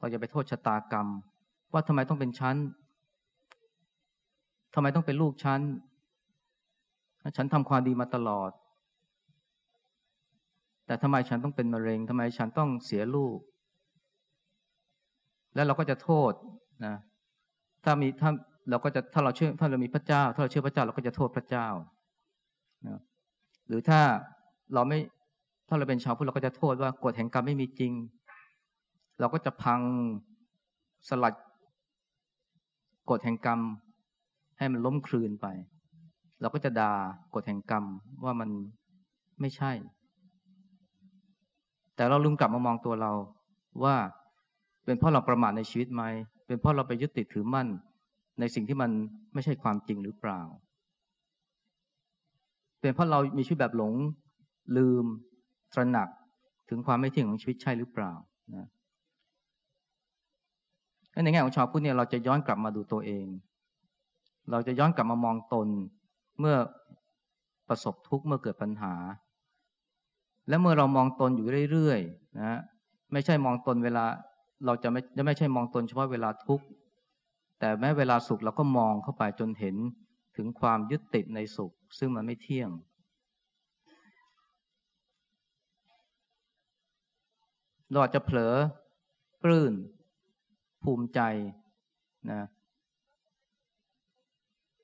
เราจะไปโทษชะตากรรม ว่าทำไมต้องเป็นชั้นทำไมต้องเป็นลูกฉันฉันทำความดีมาตลอด แต่ทำไมฉันต้องเป็นมะเร็งทำไมฉันต้องเสียลูก แล้วเราก็จะโทษนะถ้ามีถ้าเราก็จะถ้าเราเชื่อถ้าเรามีพระเจ้า ถ้าเราเชื่อพระเจ้าเราก็จะโทษพระเจ้านะหรือถ้า เราไม่ถ้าเราเป็นชาวพุทธเราก็จะโทษว่ากฎแห่งกรรมไม่มีจริง เราก็จะพังสลัดกฎแห่งกรรม ให้มันล้มคลืนไป เราก็จะด่ากฎแห่งกรรมว่ามันไม่ใช่ แต่เราลืมกลับมามองตัวเราว่าเป็นเพราะเราประมาทในชีวิตไหม เป็นเพราะเราไปยึดติดถือมั่น ในสิ่งที่มันไม่ใช่ความจริงหรือเปล่า เป็นเพราะเรามีชีวิตแบบหลง ลืมตระหนักถึงความไม่เที่ยงของชีวิตใช่หรือเปล่านะในแง่ของชาวพุทธเนี่ยเราจะย้อนกลับมาดูตัวเอง เราจะย้อนกลับมามองตนเมื่อประสบทุกข์เมื่อเกิดปัญหา และเมื่อเรามองตนอยู่เรื่อยๆนะไม่ใช่มองตนเวลาเราจะไม่จะไม่ใช่มองตนเฉพาะเวลาทุกข์แต่แม้เวลาสุขเราก็มองเข้าไปจนเห็นถึงความยึดติดในสุข ซึ่งมันไม่เที่ยง เราอาจจะเผลอปลื้น ภูมิใจนะ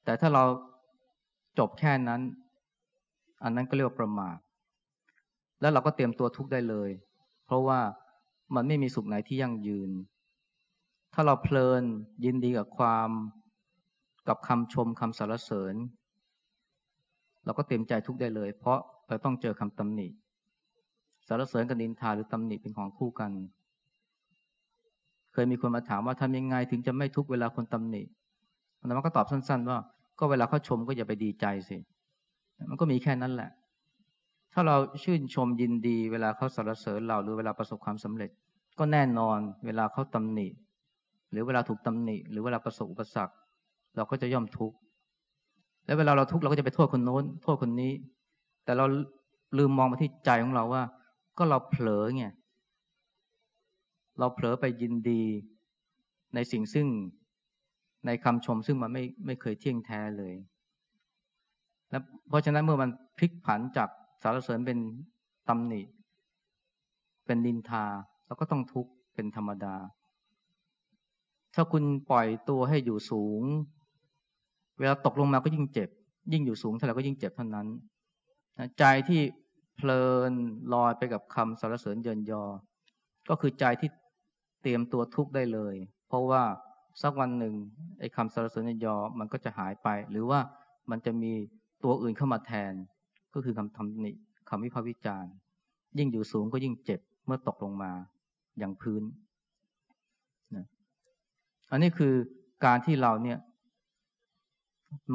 แต่ถ้าเราจบแค่นั้น อันนั้นก็เรียกว่าประมาทแล้วเราก็เตรียมตัวทุกได้เลย เพราะว่ามันไม่มีสุขไหนที่ยั่งยืน ถ้าเราเพลินยินดีกับความกับคำชมคำสรรเสริญ เราก็เต็มใจทุกได้เลย เพราะเราต้องเจอคำตำหนิ สารเสริญกับนินทาหรือตำหนิเป็นของคู่กัน เคยมีคนมาถามว่าทำยังไงถึงจะไม่ทุกเวลาคนตำหนิแต่มันก็ตอบสั้น ๆ ว่า ก็เวลาเขาชมก็อย่าไปดีใจสิ มันก็มีแค่นั้นแหละ ถ้าเราชื่นชมยินดี เวลาเขาสรรเสริญเราหรือเวลาประสบความสำเร็จ ก็แน่นอนเวลาเขาตำหนิ หรือเวลาถูกตำหนิ หรือเวลาประสบอุปสรรค เราก็จะย่อมทุกข์ แล้วเวลาเราทุกข์เราก็จะไปโทษคนโน้น โทษคนนี้ แต่เราลืมมองมาที่ใจของเราว่า ก็เราเผลอไงเราเผลอไปยินดีในสิ่งซึ่งในคำชมซึ่งมันไม่ไม่เคยเที่ยงแท้เลยและเพราะฉะนั้นเมื่อมันพลิกผันจากสารเสริญเป็นตำหนิ เป็นนินทาเราก็ต้องทุกข์เป็นธรรมดา ถ้าคุณปล่อยตัวให้อยู่สูง เวลาตกลงมาก็ยิ่งเจ็บ ยิ่งอยู่สูงเท่าไหร่ก็ยิ่งเจ็บเท่านั้น ใจที่ เพลินลอยไปกับคำสารเสริญเยินยอ ก็คือใจที่เตรียมตัวทุกข์ได้เลย เพราะว่าสักวันหนึ่งไอ้คำสรรเสริญยอมันก็จะหายไป หรือว่ามันจะมีตัวอื่นเข้ามาแทน ก็คือคำทำนิคำวิพากษ์วิจารณ์ ยิ่งอยู่สูงก็ยิ่งเจ็บเมื่อตกลงมาอย่างพื้นนะอันนี้คือการที่เราเนี่ย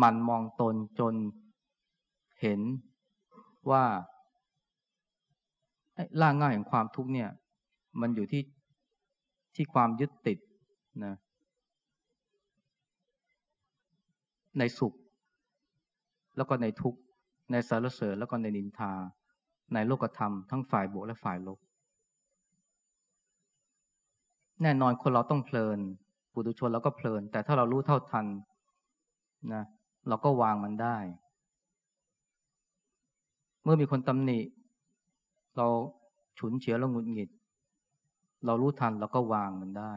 มันมองตนจนเห็นว่า ล่างง่ายแห่งความทุกข์เนี่ย มันอยู่ที่ที่ความยึดติดนะในสุข แล้วก็ในทุกข์ ในสารเสริญแล้วก็ในนินทา ในโลกธรรมทั้งฝ่ายบวกและฝ่ายลบ แน่นอนคนเราต้องเพลิน ปุถุชนเราก็เพลิน แต่ถ้าเรารู้เท่าทันนะเราก็วางมันได้ เมื่อมีคนตำหนิ เราฉุนเฉียวแล้วงุนหงิด เรารู้ทันเราก็วางมันได้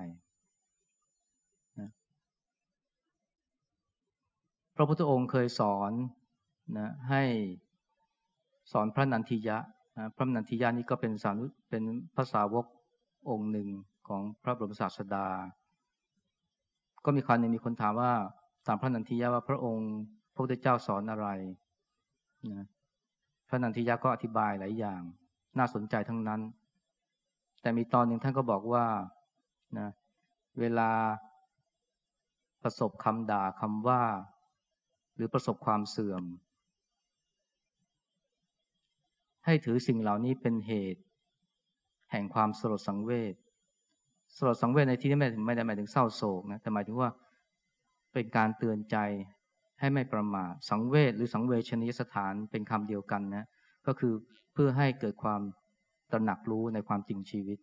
พระพุทธองค์เคยสอนนะให้สอนพระนันทิยะนะพระนันทิยะนี่ก็เป็นสารุเป็นภาษาวกองค์หนึ่งของพระบรมศาสดา ก็มีครั้งหนึ่งมีคนถามว่าถามพระนันทิยะว่าพระองค์พระพุทธเจ้าสอนอะไรนะพระนันทิยะก็อธิบายหลายอย่าง น่าสนใจทั้งนั้น แต่มีตอนหนึ่งท่านก็บอกว่านะเวลาประสบคำด่าคำว่า หรือประสบความเสื่อม ให้ถือสิ่งเหล่านี้เป็นเหตุ แห่งความสลดสังเวชสลดสังเวชในที่นี้ไม่ไม่ได้หมายถึงเศร้าโศกนะแต่หมายถึงว่าเป็นการเตือนใจให้ไม่ประมาทสังเวชหรือสังเวชนียสถานเป็นคำเดียวกันนะ ก็คือเพื่อให้เกิดความตระหนักรู้ในความจริงชีวิต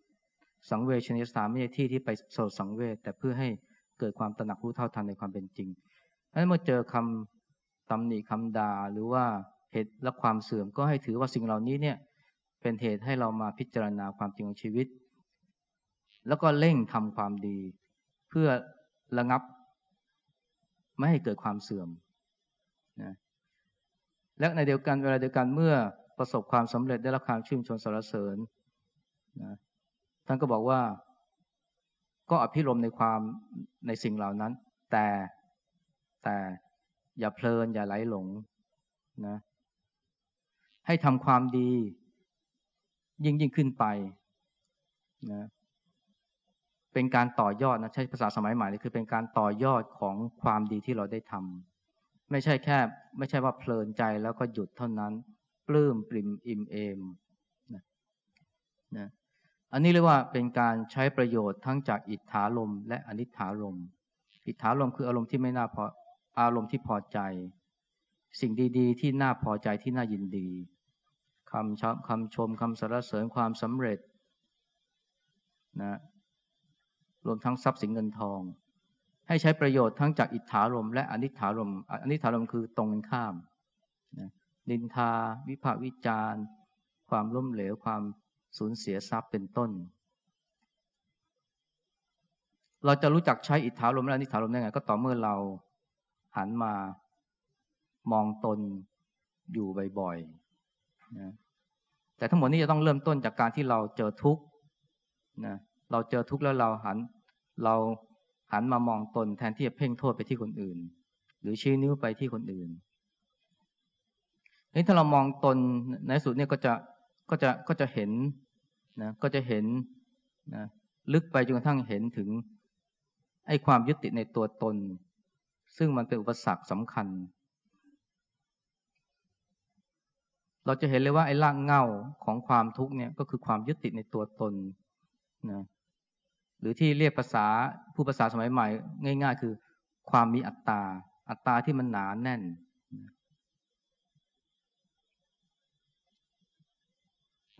สังเวชนียสถานไม่ใช่ที่ที่ไปสดสังเวชแต่เพื่อให้เกิดความตระหนักรู้เท่าทันในความเป็นจริงนั้นเมื่อเจอคำตำหนิคำด่าหรือว่าเหตุและความเสื่อมก็ให้ถือว่าสิ่งเหล่านี้เนี่ยเป็นเหตุให้เรามาพิจารณาความจริงของชีวิต แล้วก็เร่งทำความดี เพื่อระงับ ไม่ให้เกิดความเสื่อมนะและในเดียวกันเวลาเดียวกันเมื่อ ประสบความสำเร็จได้รับความชื่นชมสรรเสริญนะท่านก็บอกว่าก็อภิรมในความในสิ่งเหล่านั้น แต่แต่อย่าเพลินอย่าไหลหลงนะให้ทำความดี ยิ่งยิ่งขึ้นไปนะเป็นการต่อยอดนะใช้ภาษาสมัยใหม่เลยคือเป็นการต่อยอดของความดีที่เราได้ทำไม่ใช่แค่ ไม่ใช่ว่าเพลินใจแล้วก็หยุดเท่านั้น ปลื้มปริ่มอิ่มเอมนะนะอันนี้เรียกว่าเป็นการใช้ประโยชน์ทั้งจากอิทธาลมและอนิถารม อิทธาลมคืออารมณ์ที่ไม่น่าพออารมณ์ที่พอใจ สิ่งดีๆ ที่น่าพอใจที่น่ายินดีคำชคำชมคำสรรเสริญความสำเร็จนะรวมทั้งทรัพย์สินเงินทอง ให้ใช้ประโยชน์ทั้งจากอิทธารมและอนิถารมอนิถารมคือตรงกันข้าม นินทา วิภาวิจารณ์ ความล้มเหลว ความสูญเสียทรัพย์เป็นต้น เราจะรู้จักใช้อิทธารมและอนิถารมได้ไง ก็ต่อเมื่อเราหันมามองตนอยู่บ่อยๆนะแต่ทั้งหมดนี้จะต้องเริ่มต้นจากการที่เราเจอทุกข์นะเราเจอทุกข์แล้วเราหัน เราหันมามองตนแทนที่จะเพ่งโทษไปที่คนอื่น หรือชี้นิ้วไปที่คนอื่น นี่ถ้าเรามองตนในสุดเนี่ยก็จะก็จะก็จะเห็นนะก็จะเห็นนะลึกไปจนกระทั่งเห็นถึงไอ้ความยึดติดในตัวตน ซึ่งมันเป็นอุปสรรคสำคัญ เราจะเห็นเลยว่าไอ้รากเง่าของความทุกข์เนี่ยก็คือความยึดติดในตัวตนนะหรือที่เรียกภาษาผู้ภาษาสมัยใหม่ ง่าย ๆ คือ ความมีอัตตา อัตตาที่มันหนาแน่น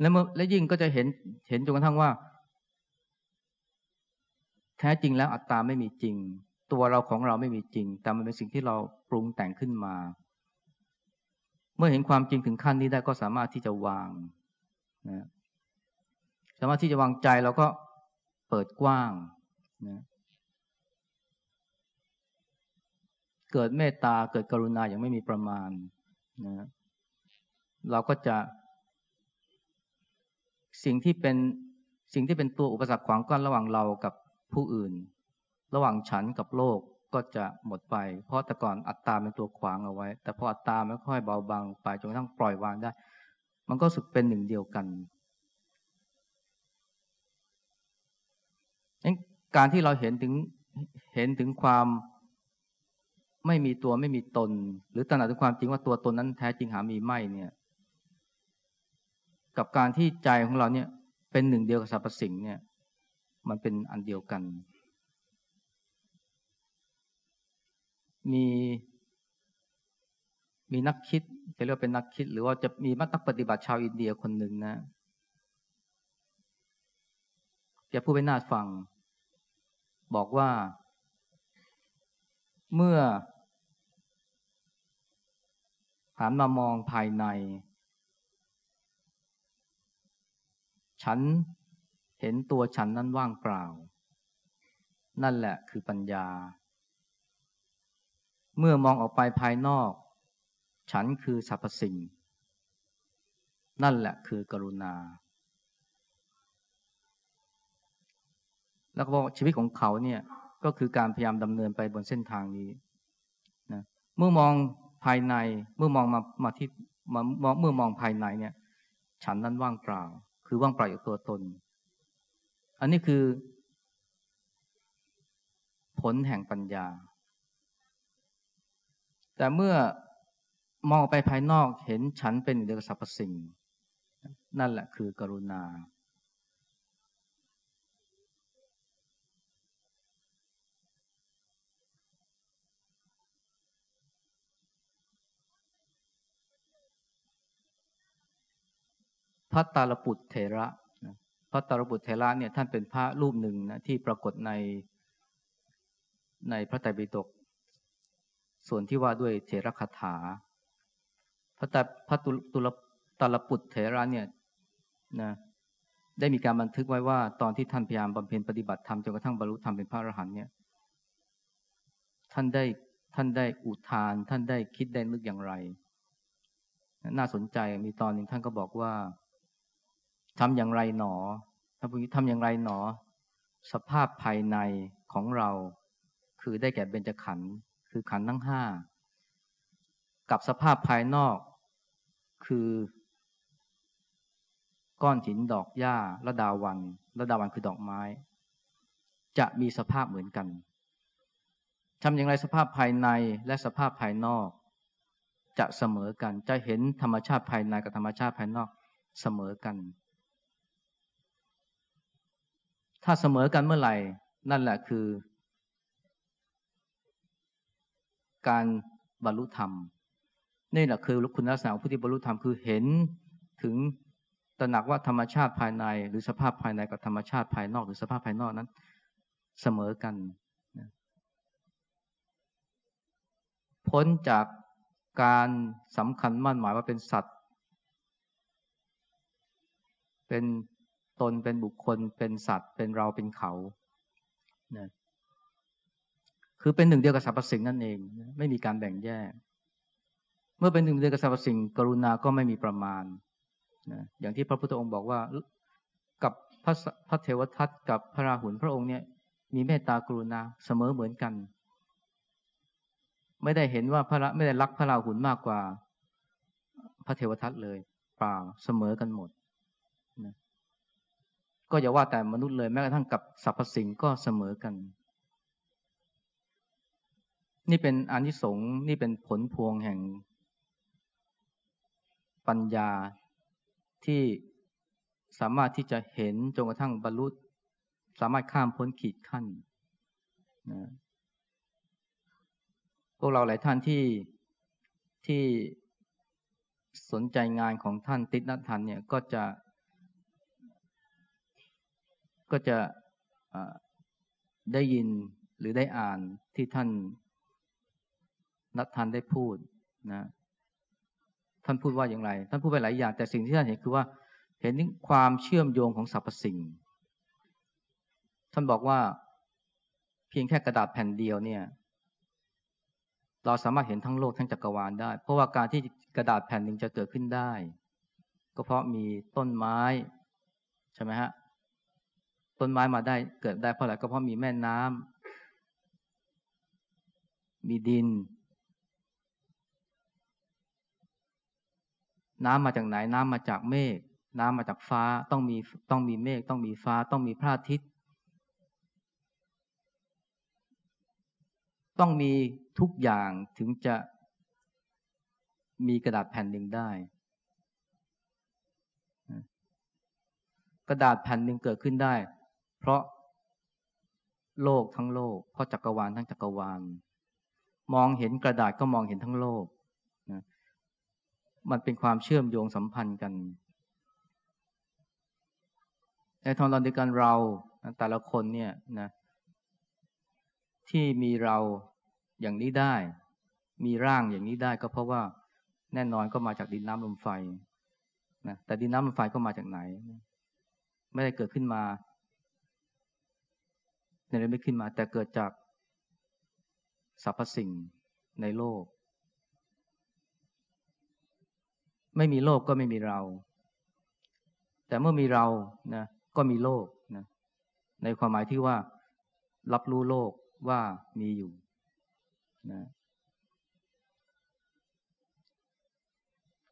และเมื่อและยิ่งก็จะเห็นเห็นจนกระทั่งว่า แท้จริงแล้วอัตตาไม่มีจริง ตัวเราของเราไม่มีจริง แต่มันเป็นสิ่งที่เราปรุงแต่งขึ้นมา เมื่อเห็นความจริงถึงขั้นนี้ได้ก็สามารถที่จะวางนะสามารถที่จะวางใจเราก็เปิดกว้างนะเกิดเมตตาเกิดกรุณาอย่างไม่มีประมาณนะเราก็จะ สิ่งที่เป็นสิ่งที่เป็นตัวอุปสรรคขวางกั้นระหว่างเรากับผู้อื่น ระหว่างฉันกับโลกก็จะหมดไป เพราะแต่ก่อนอัตตาเป็นตัวขวางเอาไว้ แต่พออัตตาไม่ค่อยเบาบางไปจนกระทั่งปล่อยวางได้ มันก็สึกเป็นหนึ่งเดียวกันการที่เราเห็นถึงเห็นถึงความไม่มีตัวไม่มีตน หรือตระหนักถึงความจริงว่าตัวตนนั้นแท้จริงหามีไม่เนี่ย กับการที่ใจของเราเนี่ยเป็นหนึ่งเดียวกับสรรพสิ่งเนี่ย มันเป็นอันเดียวกัน มีมีนักคิดจะเรียกเป็นนักคิด หรือว่าจะมีนักปฏิบัติชาวอินเดียคนหนึ่งนะแกพูดไปน่าฟัง บอกว่า เมื่อหันมามองภายใน ฉันเห็นตัวฉันนั้นว่างเปล่า นั่นแหละคือปัญญา เมื่อมองออกไปภายนอก ฉันคือสรรพสิ่ง นั่นแหละคือกรุณา แล้วก็บอกชีวิตของเขาเนี่ยก็คือการพยายามดำเนินไปบนเส้นทางนี้นะเมื่อมองภายในเมื่อมองมามาที่มาเมื่อมองภายในเนี่ย ฉันนั้นว่างเปล่า คือว่างเปล่าจากตัวตน อันนี้คือ ผลแห่งปัญญา แต่เมื่อมองไปภายนอกเห็นฉันเป็นเดียวกับสรรพสิ่ง นั่นแหละคือกรุณา พระตาลปุตเถระพระตาลปุตเถระเนี่ยท่านเป็นพระรูปหนึ่งนะที่ปรากฏในในพระไตรปิฎกส่วนที่ว่าด้วยเถระคาถา พระตพระตุลตาลปุตเถระเนี่ยนะได้มีการบันทึกไว้ว่า ตอนที่ท่านพยายามบำเพ็ญปฏิบัติธรรมจนกระทั่งบรรลุธรรมเป็นพระอรหันต์เนี่ย ท่านได้ท่านได้อุทาน ท่านได้คิดได้นึกอย่างไร น่าสนใจมีตอนหนึ่งท่านก็บอกว่า ทำอย่างไรหนอถ้าพูดทำอย่างไรหนอ สภาพภายในของเรา คือได้แก่เบญจขันธ์คือขันธ์ทั้งห้ากับสภาพภายนอก คือ ก้อนหินดอกหญ้าและดาวันและดาวันคือดอกไม้ จะมีสภาพเหมือนกันทำอย่างไรสภาพภายในและสภาพภายนอก จะเสมอกัน จะเห็นธรรมชาติภายในกับธรรมชาติภายนอกเสมอกัน ถ้าเสมอกันเมื่อไหร่ นั่นแหละคือ การบรรลุธรรมนี่แหละคือคุณลักษณะของผู้ที่บรรลุธรรมคือเห็นถึงตระหนักว่าธรรมชาติภายใน หรือสภาพภายในกับธรรมชาติภายนอก หรือสภาพภายนอกนั้น เสมอกันพ้นจากการสำคัญมั่นหมายว่าเป็นสัตว์ เป็น ตนเป็นบุคคล เป็นสัตว์ เป็นเราเป็นเขานะคือเป็นหนึ่งเดียวกับสรรพสิ่งนั่นเอง ไม่มีการแบ่งแยก เมื่อเป็นหนึ่งเดียวกับสรรพสิ่ง กรุณาก็ไม่มีประมาณนะอย่างที่พระพุทธองค์บอกว่ากับพระพระเทวทัตกับพระราหุลพระองค์เนี่ยมีเมตตากรุณาเสมอเหมือนกัน ไม่ได้เห็นว่าพระไม่ได้รักพระราหุลมากกว่า พระเทวทัตเลยเปล่าเสมอกันหมด ก็อย่าว่าแต่มนุษย์เลยแม้กระทั่งกับสรรพสิ่งก็เสมอกัน นี่เป็นอนิสงส์นี่เป็นผลพวงแห่ง ปัญญาที่สามารถที่จะเห็นจนกระทั่งบรรลุสามารถข้ามพ้นขีดขั้นนะพวกเราหลายท่านที่ที่สนใจงานของท่านติดนัทันเนี่ยก็จะ ก็จะได้ยินหรือได้อ่านที่ท่านนัททันได้พูดนะ ท่านพูดว่าอย่างไร ท่านพูดไปหลายอย่าง แต่สิ่งที่ท่านเห็นคือว่าเห็นความเชื่อมโยงของสรรพสิ่ง ท่านบอกว่าเพียงแค่กระดาษแผ่นเดียวเนี่ย เราสามารถเห็นทั้งโลกทั้งจักรวาลได้ เพราะว่าการที่กระดาษแผ่นหนึ่งจะเกิดขึ้นได้ ก็เพราะมีต้นไม้ ใช่ไหมฮะ ต้นไม้มาได้เกิดได้เพราะอะไรก็เพราะมีแม่น้ำมีดิน น้ำมาจากไหนน้ำมาจากเมฆน้ำมาจากฟ้าต้องมีต้องมีเมฆต้องมีฟ้าต้องมีพระอาทิตย์ ต้องมีทุกอย่างถึงจะมีกระดาษแผ่นหนึ่งได้ กระดาษแผ่นหนึ่งเกิดขึ้นได้ เพราะโลกทั้งโลก เพราะจักรวาลทั้งจักรวาล มองเห็นกระดาษก็มองเห็นทั้งโลกนะมันเป็นความเชื่อมโยงสัมพันธ์กัน ในทางตอนเดียวกันเราแต่ละคนเนี่ยนะที่มีเราอย่างนี้ได้ มีร่างอย่างนี้ได้ก็เพราะว่าแน่นอนก็มาจากดินน้ำลมไฟนะแต่ดินน้ำลมไฟก็มาจากไหน ไม่ได้เกิดขึ้นมา ในเรื่องไม่ขึ้นมา แต่เกิดจากสรรพสิ่งในโลก ไม่มีโลกก็ไม่มีเรา แต่เมื่อมีเรานะก็มีโลกนะในความหมายที่ว่า รับรู้โลกว่ามีอยู่นะ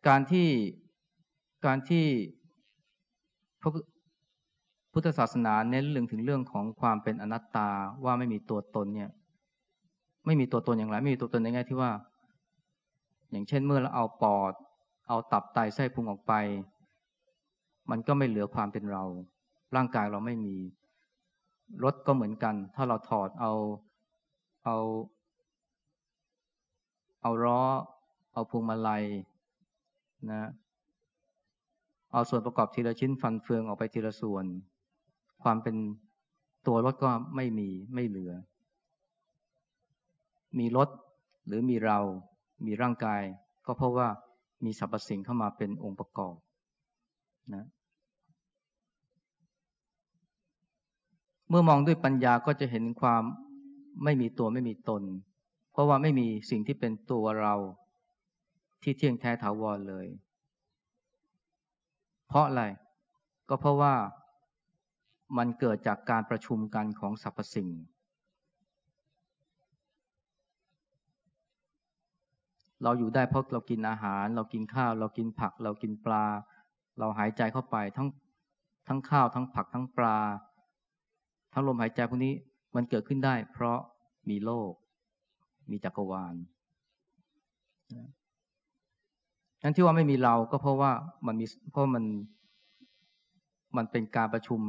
การที่การที่ พุทธศาสนาเน้นเรื่องถึงเรื่องของความเป็นอนัตตาว่าไม่มีตัวตนเนี่ยไม่มีตัวตนอย่างไรไม่มีตัวตนในแง่ที่ว่า อย่างเช่นเมื่อเราเอาปอด เอาตับไตไส้พุงออกไป มันก็ไม่เหลือความเป็นเรา ร่างกายเราไม่มีรถก็เหมือนกัน ถ้าเราถอดเอาเอา เอาล้อ เอาพวงมาลัยนะเอาส่วนประกอบทีละชิ้นฟันเฟืองออกไปทีละส่วน ความเป็นตัวรถก็ไม่มีไม่เหลือ มีรถหรือมีเรา มีร่างกาย ก็เพราะว่ามีสรรพสิ่งเข้ามาเป็นองค์ประกอบนะเมื่อมองด้วยปัญญาก็จะเห็นความไม่มีตัวไม่มีตน เพราะว่าไม่มีสิ่งที่เป็นตัวเราที่เที่ยงแท้ถาวรเลย เพราะอะไร ก็เพราะว่า มันเกิดจากการประชุมกันของสรรพสิ่ง เราอยู่ได้เพราะเรากินอาหาร เรากินข้าว เรากินผัก เรากินปลา เราหายใจเข้าไปทั้งทั้งข้าวทั้งผักทั้งปลา ทั้งลมหายใจพวกนี้มันเกิดขึ้นได้ เพราะมีโลก มีจักรวาลนั้นที่ว่าไม่มีเราก็เพราะว่ามันมีเพราะมันมันเป็นการประชุม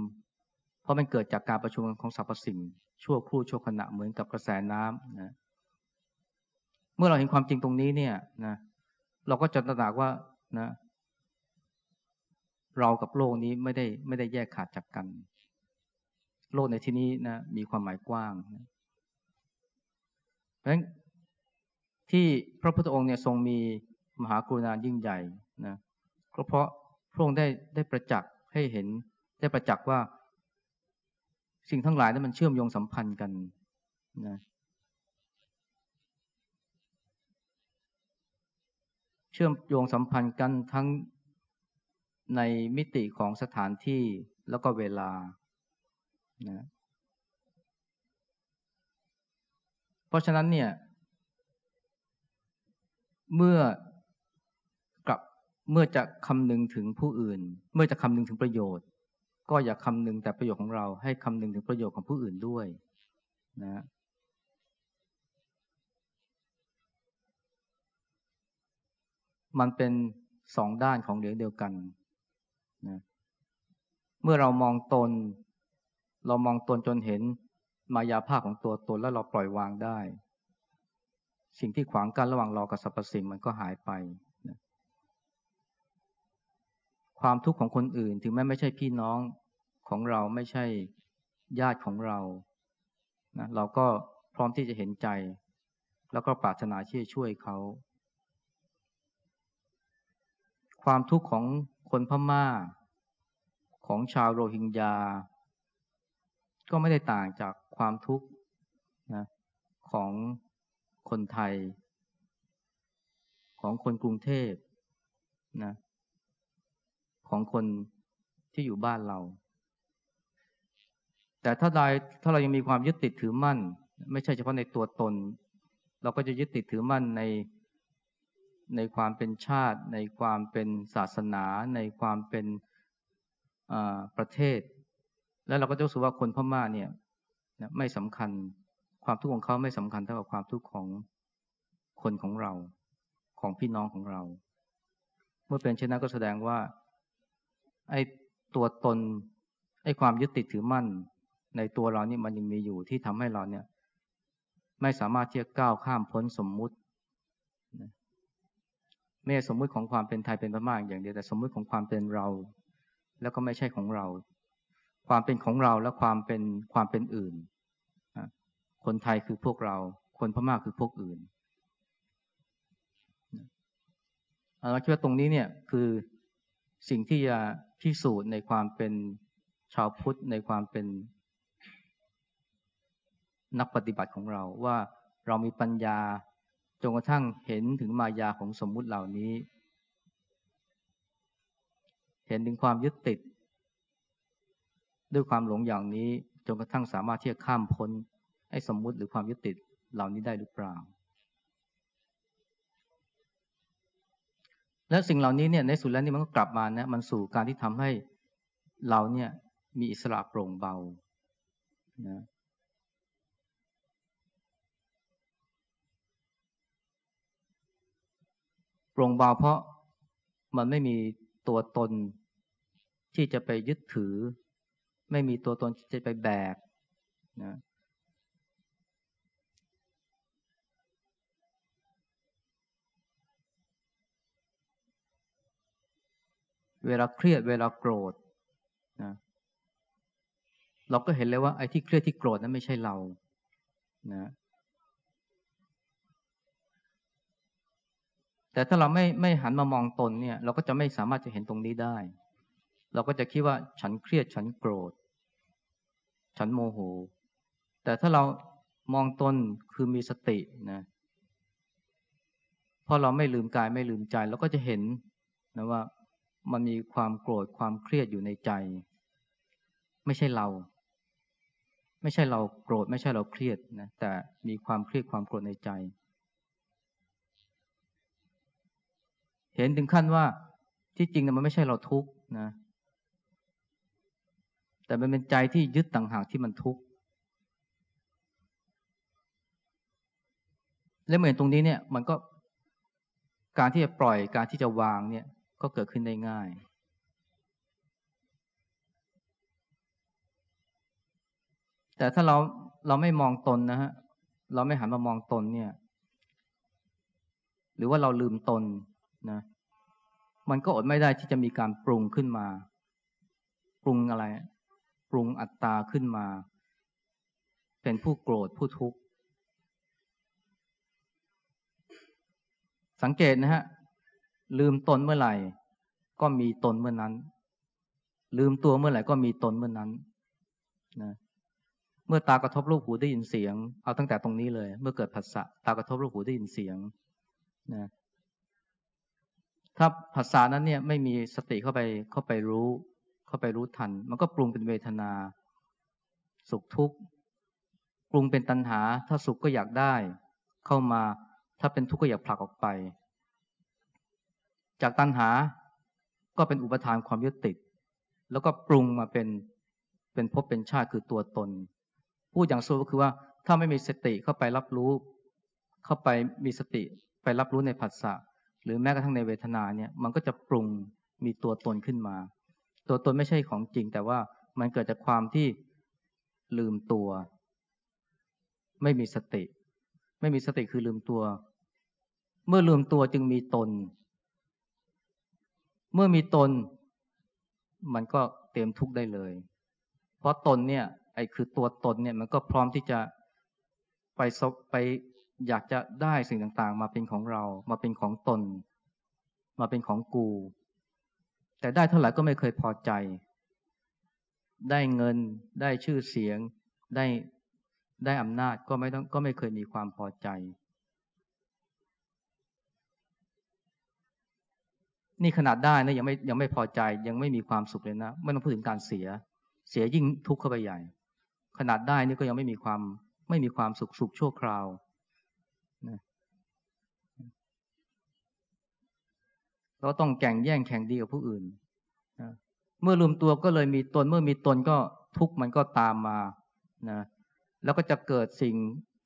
ราะมันเกิดจากการประชุมของสรรพสิ่ง ชั่วครู่ชั่วขณะเหมือนกับกระแสน้ำนะเมื่อเราเห็นความจริงตรงนี้เนี่ยนะเราก็จะตระหนักว่านะ เรากับโลกนี้ไม่ได้ไม่ได้แยกขาดจากกัน โลกในที่นี้นะมีความหมายกว้างนะเพราะฉะนั้นที่พระพุทธองค์เนี่ยทรงมีมหากรุณายิ่งใหญ่นะก็เพราะพระองค์ได้ได้ประจักษ์ให้เห็นได้ประจักษ์ว่า สิ่งทั้งหลายนั้นมันเชื่อมโยงสัมพันธ์กันนะเชื่อมโยงสัมพันธ์กันทั้งในมิติของสถานที่แล้วก็เวลานะเพราะฉะนั้นเนี่ย เมื่อกลับเมื่อจะคำนึงถึงผู้อื่น เมื่อจะคำนึงถึงประโยชน์ ก็อย่าคำนึงแต่ประโยชน์ของเรา ให้คำนึงถึงประโยชน์ของผู้อื่นด้วยนะมันเป็นสองด้านของเหรียญเดียวกันนะเมื่อเรามองตน เรามองตนจนเห็นมายาภาพของตัวตนแล้วเราปล่อยวางได้ สิ่งที่ขวางกั้นระหว่างเรากับสรรพสิ่งมันก็หายไป ความทุกข์ของคนอื่น ถึงแม้ไม่ใช่พี่น้องของเราไม่ใช่ญาติของเรานะเราก็พร้อมที่จะเห็นใจ แล้วก็ปรารถนาที่จะช่วยเขา ความทุกข์ของคนพม่า ของชาวโรฮิงญา ก็ไม่ได้ต่างจากความทุกข์นะของคนไทย ของคนกรุงเทพนะ ของคนที่อยู่บ้านเรา แต่ถ้าใดถ้าเรายังมีความยึดติดถือมั่น ไม่ใช่เฉพาะในตัวตน เราก็จะยึดติดถือมั่นในในความเป็นชาติ ในความเป็นศาสนา ในความเป็นประเทศ แล้วเราก็จะรู้สึกว่าคนพม่าเนี่ยไม่สำคัญความทุกข์ของเขาไม่สำคัญเท่ากับความทุกข์ของคนของเราของพี่น้องของเรา เมื่อเป็นเช่นนั้นก็แสดงว่า ไอ้ตัวตนไอ้ความยึดติดถือมั่น ในตัวเรานี่มันยังมีอยู่ที่ทำให้เราเนี่ย ไม่สามารถที่จะก้าวข้ามพ้นสมมุติไม่ใช่สมมุติของความเป็นไทยเป็นพม่าอย่างเดียวแต่สมมุติของความเป็นเรา แล้วก็ไม่ใช่ของเรา ความเป็นของเราและความเป็นความเป็นอื่น คนไทยคือพวกเรา คนพม่าคือพวกอื่นเราคิดว่าตรงนี้เนี่ยคือ สิ่งที่จะพิสูจน์ในความเป็นชาวพุทธในความเป็นนักปฏิบัติของเราว่าเรามีปัญญาจนกระทั่งเห็นถึงมายาของสมมุติเหล่านี้ เห็นถึงความยึดติด ด้วยความหลงอย่างนี้จนกระทั่งสามารถที่จะข้ามพ้นไอ้สมมุติหรือความยึดติดเหล่านี้ได้หรือเปล่า และสิ่งเหล่านี้เนี่ยในสุดแล้วนี่มันก็กลับมานะมันสู่การที่ทำให้เราเนี่ยมีอิสระโปร่งเบานะโปร่งเบาเพราะมันไม่มีตัวตนที่จะไปยึดถือ ไม่มีตัวตนที่จะไปแบกนะ เวลาเครียดเวลาโกรธนะเราก็เห็นเลยว่าไอ้ที่เครียดที่โกรธนั้นไม่ใช่เรานะแต่ถ้าเราไม่ไม่หันมามองตนเนี่ย เราก็จะไม่สามารถจะเห็นตรงนี้ได้ เราก็จะคิดว่าฉันเครียดฉันโกรธ ฉันโมโห แต่ถ้าเรามองตนคือมีสตินะพอเราไม่ลืมกายไม่ลืมใจ เราก็จะเห็นนะว่า มันมีความโกรธความเครียดอยู่ในใจ ไม่ใช่เรา ไม่ใช่เราโกรธไม่ใช่เราเครียดนะแต่มีความเครียดความโกรธในใจ เห็นถึงขั้นว่าที่จริงมันไม่ใช่เราทุกข์นะ แต่มันเป็นใจที่ยึดต่างหากที่มันทุกข์และเหมือนตรงนี้เนี่ยมันก็การที่จะปล่อยการที่จะวางเนี่ย ก็เกิดขึ้นได้ง่าย แต่ถ้าเราเราไม่มองตนนะฮะ เราไม่หันมามองตนเนี่ย หรือว่าเราลืมตนนะ มันก็อดไม่ได้ที่จะมีการปรุงขึ้นมา ปรุงอะไร ปรุงอัตตาขึ้นมา เป็นผู้โกรธผู้ทุกข์ สังเกตนะฮะ ลืมตนเมื่อไหร่ ก็มีตนเมื่อนั้น ลืมตัวเมื่อไหร่ก็มีตนเมื่อนั้นนะเมื่อตากระทบรูปหูได้ยินเสียง เอาตั้งแต่ตรงนี้เลย เมื่อเกิดผัสสะตากระทบรูปหูได้ยินเสียงนะถ้าภาษานั้นเนี่ยไม่มีสติเข้าไปเข้าไปรู้ เข้าไปรู้ทัน มันก็ปรุงเป็นเวทนา สุขทุกข์ปรุงเป็นตัณหา ถ้าสุขก็อยากได้ เข้ามาถ้าเป็นทุกข์ก็อยากผลักออกไป จากตัณหาก็เป็นอุปทานความยึดติด แล้วก็ปรุงมาเป็นเป็นภพเป็นชาติคือตัวตน พูดอย่างสูงก็คือว่าถ้าไม่มีสติเข้าไปรับรู้ เข้าไปมีสติไปรับรู้ในผัสสะหรือแม้กระทั่งในเวทนาเนี่ยมันก็จะปรุงมีตัวตนขึ้นมา ตัวตนไม่ใช่ของจริง แต่ว่ามันเกิดจากความที่ลืมตัว ไม่มีสติ ไม่มีสติคือลืมตัว เมื่อลืมตัวจึงมีตน เมื่อมีตน มันก็เตรียมทุกข์ได้เลย เพราะตนเนี่ย ไอ้คือตัวตนเนี่ย มันก็พร้อมที่จะไปซบไปอยากจะได้สิ่งต่างๆ มาเป็นของเรา มาเป็นของตน มาเป็นของกู แต่ได้เท่าไหร่ก็ไม่เคยพอใจ ได้เงิน ได้ชื่อเสียง ได้ได้อำนาจก็ไม่ต้องก็ไม่เคยมีความพอใจ นี่ขนาดได้นะยังไม่ยังไม่พอใจยังไม่มีความสุขเลยนะไม่ต้องพูดถึงการเสีย เสียยิ่งทุกข์เข้าไปใหญ่ ขนาดได้นี่ก็ยังไม่มีความไม่มีความสุขสุขชั่วคราวนะเราต้องแข่งแย่งแข่งดีกับผู้อื่นนะเมื่อรวมตัวก็เลยมีตน เมื่อมีตนก็ทุกข์มันก็ตามมานะแล้วก็จะเกิดสิ่ง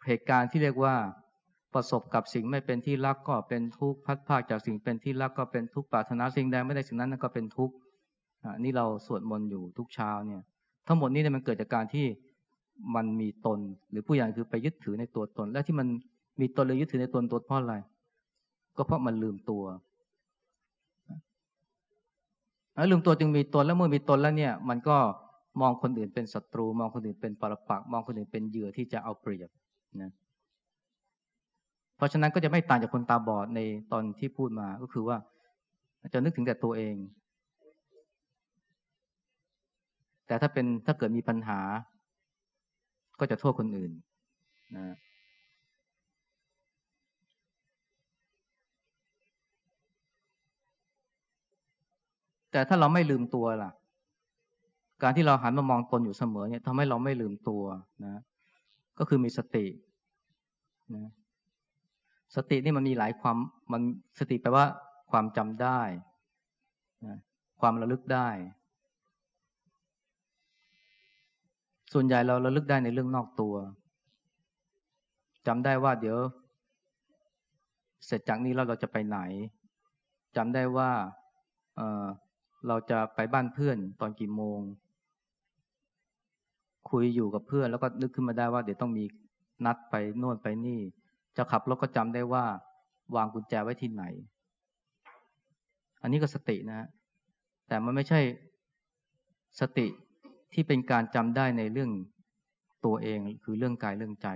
เหตุการณ์ที่เรียกว่า ประสบกับสิ่งไม่เป็นที่รักก็เป็นทุกข์พัดพากจากสิ่งเป็นที่รักก็เป็นทุกข์ปรารถนาสิ่งใดไม่ได้สิ่งนั้นก็เป็นทุกข์นี่เราสวดมนต์อยู่ทุกเช้าเนี่ย ทั้งหมดนี้เนี่ยมันเกิดจากการที่มันมีตน หรือผู้ใหญ่คือไปยึดถือในตัวตน และที่มันมีตนเลยยึดถือในตนตัวเพราะอะไร ก็เพราะมันลืมตัวลืมตัวจึงมีตนแล้วเมื่อมีตนแล้วเนี่ย มันก็มองคนอื่นเป็นศัตรู มองคนอื่นเป็นปรปักมองคนอื่นเป็นเหยื่อที่จะเอาเปรียบนะเพราะฉะนั้นก็จะไม่ต่างจากคนตาบอดในตอนที่พูดมา ก็คือว่าจะนึกถึงแต่ตัวเอง แต่ถ้าเป็นถ้าเกิดมีปัญหา ก็จะโทษคนอื่นนะแต่ถ้าเราไม่ลืมตัวล่ะ การที่เราหันมามองตนอยู่เสมอเนี่ยทำให้เราไม่ลืมตัวนะ ก็คือมีสตินะ สตินี่มันมีหลายความมันสติแปลว่าความจำได้นะความระลึกได้ ส่วนใหญ่เราระลึกได้ในเรื่องนอกตัวจำได้ว่าเดี๋ยว เสร็จจากนี้แล้วเราจะไปไหนจำได้ว่าเเราจะไปบ้านเพื่อนตอนกี่โมง คุยอยู่กับเพื่อนแล้วก็นึกขึ้นมาได้ว่าเดี๋ยวต้องมีนัดไปโน่นไปนี่ จะขับรถก็จำได้ว่าวางกุญแจไว้ที่ไหน อันนี้ก็สตินะ แต่มันไม่ใช่สติที่เป็นการจำได้ในเรื่องตัวเองคือเรื่องกายเรื่องใจ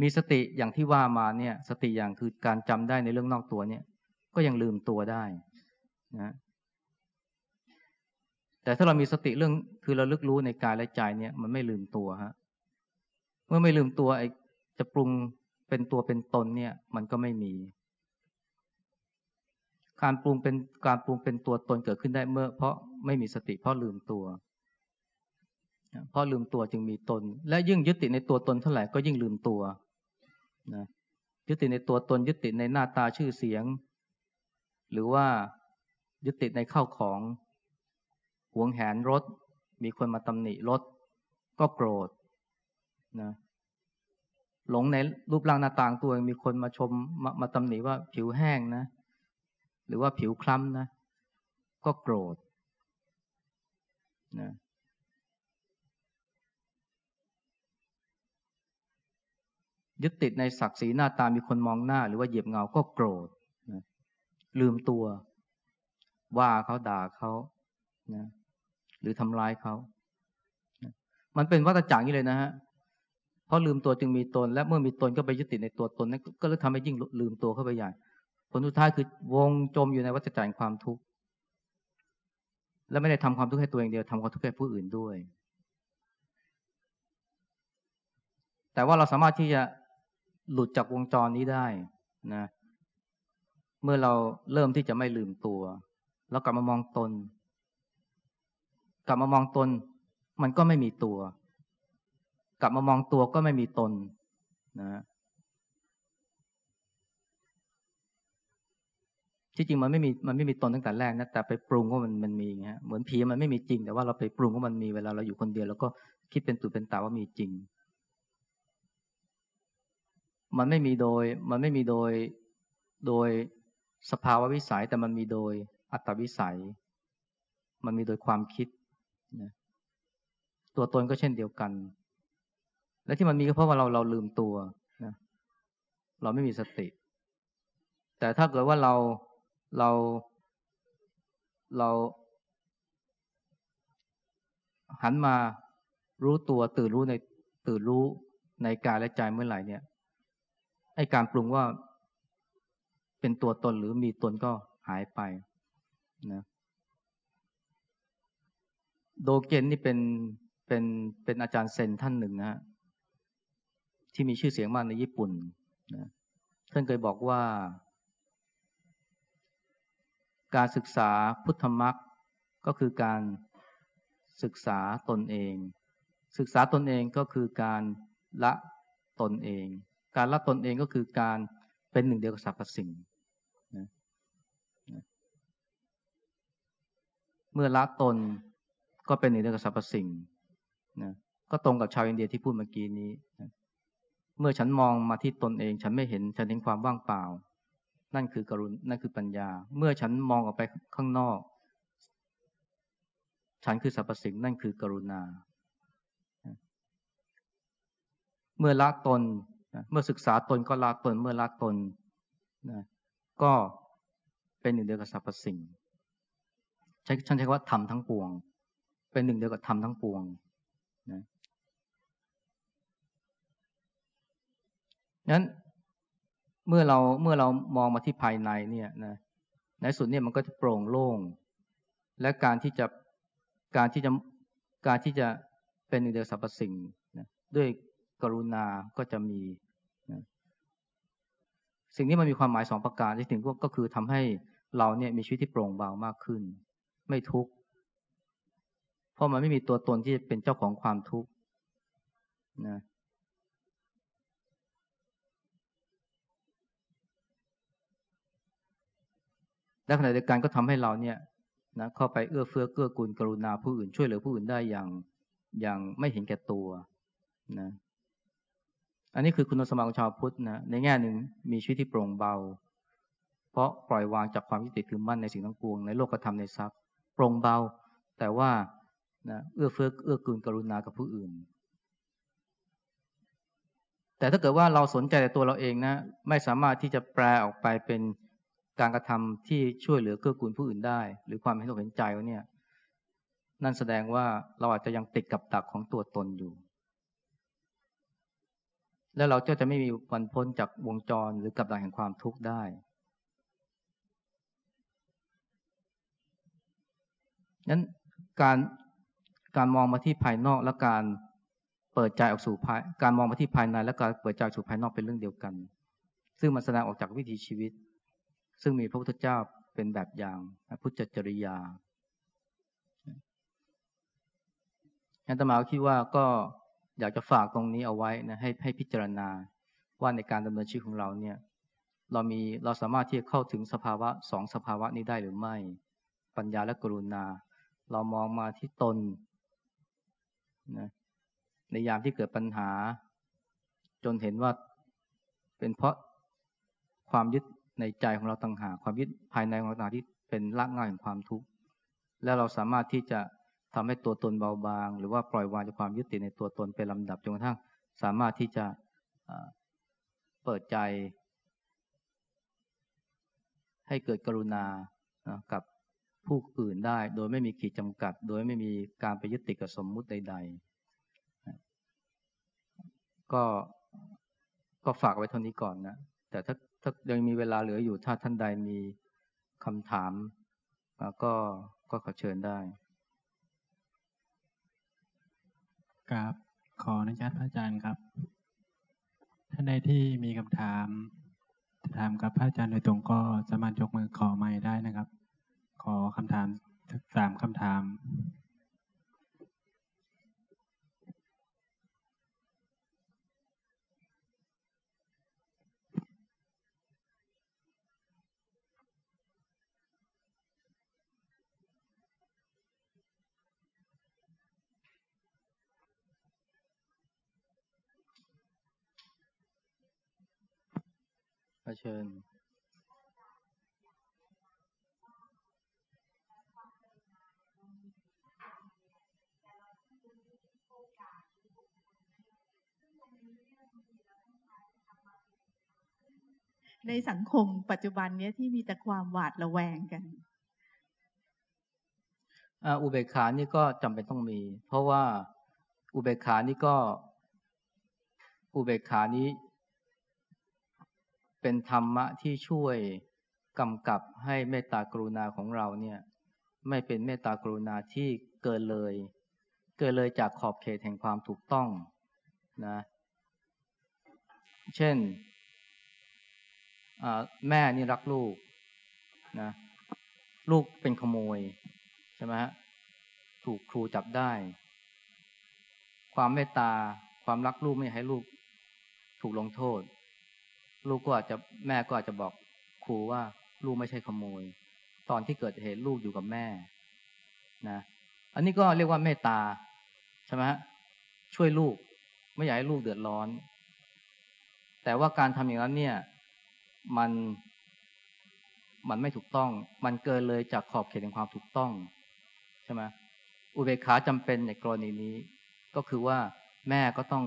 มีสติอย่างที่ว่ามาเนี่ย สติอย่างคือการจำได้ในเรื่องนอกตัวเนี่ย ก็ยังลืมตัวได้นะแต่ถ้าเรามีสติเรื่องคือเราลึกรู้ในกายและใจเนี่ย มันไม่ลืมตัวฮะ เมื่อไม่ลืมตัวไอ้จะปรุงเป็นตัวเป็นตนเนี่ย มันก็ไม่มี การปรุงเป็นการปรุงเป็นตัวตนเกิดขึ้นได้เมื่อ เพราะไม่มีสติเพราะลืมตัว เพราะลืมตัวจึงมีตน และยิ่งยึดติดในตัวตนเท่าไหร่ก็ยิ่งลืมตัวนะยึดติดในตัวตนยึดติดในหน้าตาชื่อเสียง หรือว่ายึดติดในข้าวของหวงแหนรถ มีคนมาตำหนิรถ ก็โกรธ นะหลงในรูปร่างหน้าต่างตัวมีคนมาชมมามาตำหนิว่าผิวแห้งนะ หรือว่าผิวคล้ำนะ ก็โกรธนะยึดติดในศักดิ์ศรีหน้าตามีคนมองหน้า หรือว่าเหยียบเงาก็โกรธลืมตัว ว่าเขาด่าเขานะหรือทำร้ายเขานะมันเป็นวัฏจักรนี้เลยนะฮะ เพราะลืมตัวจึงมีตน และเมื่อมีตนก็ไปยึดติดในตัวตนนั้นก็เลยทำให้ยิ่งลืมตัวเข้าไปใหญ่ ผลสุดท้ายคือวงจมอยู่ในวัฏจักรความทุกข์และไม่ได้ทำความทุกข์ให้ตัวเองเดียวทำความทุกข์ให้ผู้อื่นด้วย แต่ว่าเราสามารถที่จะหลุดจากวงจรนี้ได้นะ เมื่อเราเริ่มที่จะไม่ลืมตัวเรากลับมามองตน กลับมามองตน มันก็ไม่มีตัว กลับมามองตัวก็ไม่มีตนนะที่จริงมันไม่มีมันไม่มีตนตั้งแต่แรกนะแต่ไปปรุงว่ามันมันมีเงี้ยเหมือนผีมันไม่มีจริง แต่ว่าเราไปปรุงว่ามันมีเวลาเราอยู่คนเดียวแล้วก็คิดเป็นตุเป็นตาว่ามีจริง มันไม่มีโดย มันไม่มีโดยโดยสภาวะวิสัยแต่มันมีโดยอัตวิสัย มันมีโดยความคิดนะตัวตนก็เช่นเดียวกัน และที่มันมีก็เพราะว่าเราเราลืมตัวนะเราไม่มีสติ แต่ถ้าเกิดว่าเราเราเรา หันมารู้ตัวตื่นรู้ในตื่นรู้ในกายและใจเมื่อไหร่เนี่ยไอ้การปรุงว่าเป็นตัวตนหรือมีตนก็หายไปนะโดเกนนี่เป็นเป็นเป็นอาจารย์เซนท่านหนึ่งนะ ที่มีชื่อเสียงมากในญี่ปุ่นนะท่านเคยบอกว่า การศึกษาพุทธมรรคก็คือการศึกษาตนเอง ศึกษาตนเองก็คือการละตนเอง การละตนเองก็คือการเป็นหนึ่งเดียวกับสรรพสิ่งนะเมื่อละตนก็เป็นหนึ่งเดียวกับสรรพสิ่งนะก็ตรงกับชาวอินเดียที่พูดเมื่อกี้นี้นะ เมื่อฉันมองมาที่ตนเอง ฉันไม่เห็นฉันเห็นความว่างเปล่า นั่นคือกรุณนั่นคือปัญญา เมื่อฉันมองออกไปข้างนอก ฉันคือสรรพสิ่งนั่นคือกรุณา เมื่อละตน เมื่อศึกษาตนก็ละตน เมื่อละตนนะก็เป็นหนึ่งเดียวกับสรรพสิ่งใช้ฉันใช้ว่าทำทั้งปวง เป็นหนึ่งเดียวกับทำทั้งปวงนะ นั้นเมื่อเราเมื่อเรามองมาที่ภายในเนี่ยนะในสุดเนี่ยมันก็จะโปร่งโล่ง และการที่จะการที่จะการที่จะเป็นหนึ่งเดียวสรรพสิ่งนะด้วยกรุณาก็จะมีนะสิ่งนี้มันมีความหมายสองประการที่ถึงก็คือทำให้เราเนี่ยมีชีวิตที่โปร่งเบามากขึ้น ไม่ทุกข์เพราะมันไม่มีตัวตนที่เป็นเจ้าของความทุกข์นะ และขณะเดียวกันก็ทำให้เราเนี่ยนะเข้าไปเอื้อเฟื้อเกื้อกูลกรุณาผู้อื่นช่วยเหลือผู้อื่นได้อย่างอย่างไม่เห็นแก่ตัวนะอันนี้คือคุณสมบัติของชาวพุทธนะในแง่หนึ่งมีชีวิตที่โปร่งเบา เพราะปล่อยวางจากความยึดติดถือมั่นในสิ่งทั้งปวงในโลกธรรมในทรัพย์โปร่งเบา แต่ว่านะเอื้อเฟื้อเอื้อกูลกรุณากับผู้อื่น แต่ถ้าเกิดว่าเราสนใจแต่ตัวเราเองนะ ไม่สามารถที่จะแปลออกไปเป็น การกระทำที่ช่วยเหลือเกื้อกูลผู้อื่นได้ หรือความเห็นอกเห็นใจว่าเนี่ย นั่นแสดงว่าเราอาจจะยังติดกับดักของตัวตนอยู่ แล้วเราก็จะไม่มีวันพ้นจากวงจรหรือกับดักแห่งความทุกข์ได้ นั้นการการมองมาที่ภายนอกและการเปิดใจออกสู่ภายการมองมาที่ภายในและการเปิดใจสู่ภายนอกเป็นเรื่องเดียวกัน ซึ่งมันแสดงออกจากวิถีชีวิต ซึ่งมีพระพุทธเจ้าเป็นแบบอย่างพุทธจริยาอันตมาคิดว่าก็อยากจะฝากตรงนี้เอาไว้นะให้ให้พิจารณาว่าในการดำเนินชีวิตของเราเนี่ย เรามีเราสามารถที่จะเข้าถึงสภาวะสองสภาวะนี้ได้หรือไม่ ปัญญาและกรุณา เรามองมาที่ตนนะในยามที่เกิดปัญหา จนเห็นว่าเป็นเพราะความยึด ในใจของเราต่างหากความยึดภายในของเราต่างที่เป็นรากง่ายของความทุกข์ แล้วเราสามารถที่จะทำให้ตัวตนเบาบาง หรือว่าปล่อยวางจากความยึดติดในตัวตนเป็นลำดับจนกระทั่งสามารถที่จะเปิดใจ ให้เกิดกรุณากับผู้อื่นได้ โดยไม่มีขีดจำกัด โดยไม่มีการไปยึดติดกับสมมุติใด ๆ ก็ก็ฝากไว้เท่านี้ก่อนนะ แต่ถ้า ถ้ายังมีเวลาเหลืออยู่ถ้าท่านใดมีคำถาม ก็ก็ขอเชิญได้กราบขออนุญาตพระอาจารย์ครับ ท่านใดที่มีคำถามจะถามกับพระอาจารย์โดยตรงก็สามารถยกมือขอไม้ได้นะครับ ขอคำถามสามคำถาม เชิญในสังคมปัจจุบันเนี้ยที่มีแต่ความหวาดระแวงกันอุเบกขานี่ก็จำเป็นต้องมี เพราะว่าอุเบกขานี่ก็อุเบกขานี้ เป็นธรรมะที่ช่วยกำกับให้เมตตากรุณาของเราเนี่ยไม่เป็นเมตตากรุณาที่เกินเลย เกินเลยจากขอบเขตแห่งความถูกต้องนะ เช่นแม่นี่รักลูกนะลูกเป็นขโมยใช่ไหมฮะถูกครูจับได้ ความเมตตาความรักลูกไม่ให้ลูกถูกลงโทษ ลูกก็อาจจะแม่ก็อาจจะบอกครูว่าลูกไม่ใช่ขโมย ตอนที่เกิดเหตุลูกอยู่กับแม่นะอันนี้ก็เรียกว่าเมตตาใช่ไหมช่วยลูก ไม่อยากให้ลูกเดือดร้อน แต่ว่าการทำอย่างนั้นเนี่ย มันมันไม่ถูกต้อง มันเกินเลยจากขอบเขตแห่งความถูกต้องใช่ไหมอุเบกขาจำเป็นในกรณีนี้ ก็คือว่าแม่ก็ต้อง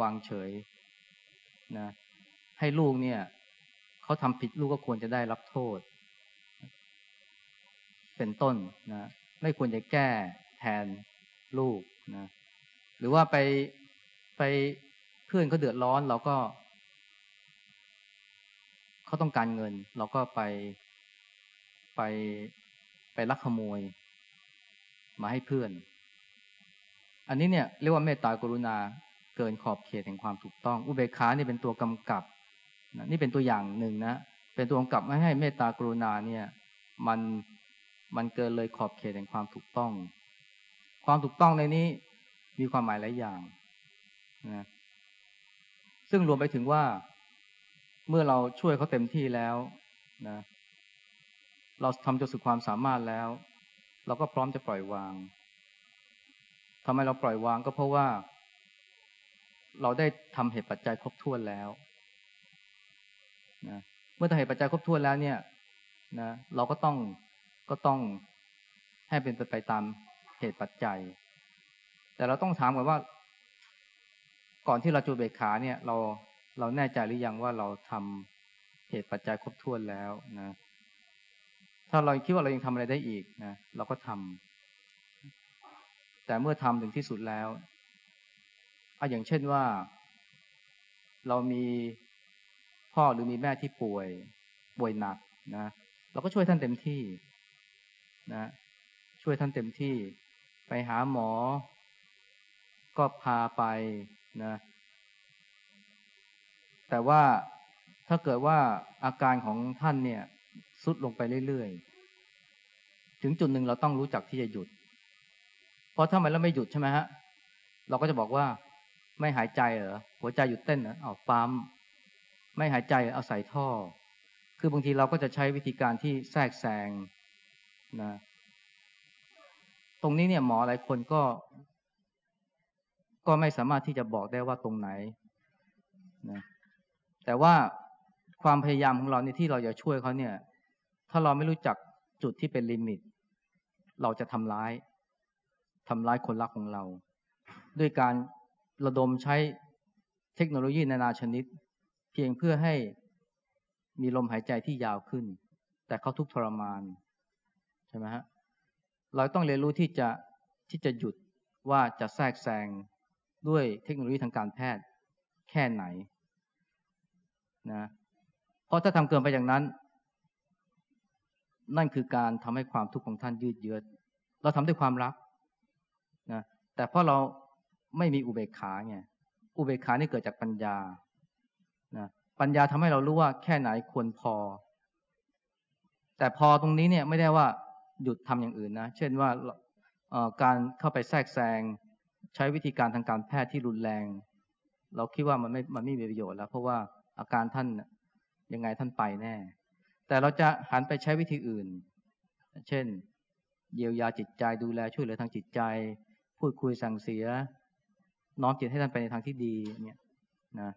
วางเฉยนะ ให้ลูกเนี่ยเขาทำผิดลูกก็ควรจะได้รับโทษ เป็นต้นนะไม่ควรจะแก้แทนลูกนะหรือว่าไปไปเพื่อนเขาเดือดร้อนเราก็เขาต้องการเงิน เราก็ไปไปไปลักขโมย มาให้เพื่อน อันนี้เนี่ยเรียกว่าเมตตากรุณาเกินขอบเขตแห่งความถูกต้อง อุเบกขาเนี่เป็นตัวกำกับ นี่เป็นตัวอย่างหนึ่งนะ เป็นตัวกำกับไม่ให้เมตตากรุณาเนี่ย มันมันเกินเลยขอบเขตแห่งความถูกต้อง ความถูกต้องในนี้มีความหมายหลายอย่างนะซึ่งรวมไปถึงว่าเมื่อเราช่วยเขาเต็มที่แล้วนะ เราทำจนสุดความสามารถแล้ว เราก็พร้อมจะปล่อยวางทำไมเราปล่อยวางก็เพราะว่า เราได้ทำเหตุปัจจัยครบถ้วนแล้ว นะเมื่อเหตุปัจจัยครบถ้วนแล้วเนี่ยนะเราก็ต้องก็ต้องให้เป็นไปตามเหตุปัจจัย แต่เราต้องถามก่อนว่า ก่อนที่เราจูเบกขาเนี่ย เราเราแน่ใจหรือยังว่าเราทำเหตุปัจจัยครบถ้วนแล้วนะ ถ้าเราคิดว่าเรายังทำอะไรได้อีกนะเราก็ทำแต่เมื่อทำถึงที่สุดแล้วเอาอย่างเช่นว่า เรามี พ่อหรือมีแม่ที่ป่วยป่วยหนักนะเราก็ช่วยท่านเต็มที่นะช่วยท่านเต็มที่ ไปหาหมอ ก็พาไปนะ แต่ว่าถ้าเกิดว่าอาการของท่านเนี่ยสุดลงไปเรื่อยๆ ถึงจุดหนึ่งเราต้องรู้จักที่จะหยุด เพราะถ้ามันแล้วไม่หยุดใช่ไหมฮะ เราก็จะบอกว่าไม่หายใจเหรอหัวใจหยุดเต้นเหรอเอาปั๊ม ไม่หายใจเอาใส่ท่อ คือบางทีเราก็จะใช้วิธีการที่แทรกแซงนะ ตรงนี้เนี่ยหมอหลายคนก็ ก็ไม่สามารถที่จะบอกได้ว่าตรงไหนนะแต่ว่าความพยายามของเราในที่เราจะช่วยเขาเนี่ย ถ้าเราไม่รู้จักจุดที่เป็นลิมิต เราจะทำร้ายทำร้ายคนรักของเรา ด้วยการระดมใช้เทคโนโลยีนานาชนิด พียงเพื่อให้มีลมหายใจที่ยาวขึ้น แต่เขาทุกทรมานใช่ไหมฮะเราต้องเรียนรู้ที่จะที่จะหยุดว่าจะแทรกแซงด้วยเทคโนโลยีทางการแพทย์แค่ไหนนะเพราะถ้าทำเกินไปอย่างนั้น นั่นคือการทำให้ความทุกข์ของท่านยืดเยื้อเราทำด้วยความรักนะแต่เพราะเราไม่มีอุเบกขาไงอุเบกขานี่เกิดจากปัญญา นะปัญญาทำให้เรารู้ว่าแค่ไหนควรพอ แต่พอตรงนี้เนี่ยไม่ได้ว่าหยุดทำอย่างอื่นนะ เช่นว่าการเข้าไปแทรกแซงใช้วิธีการทางการแพทย์ที่รุนแรง เราคิดว่ามันไม่มันไม่มีประโยชน์แล้ว เพราะว่าอาการท่านยังไงท่านไปแน่ แต่เราจะหันไปใช้วิธีอื่น เช่น เยียวยาจิตใจดูแลช่วยเหลือทางจิตใจ พูดคุยสั่งเสีย น้อมจิตให้ท่านไปในทางที่ดีเนี่ยนะ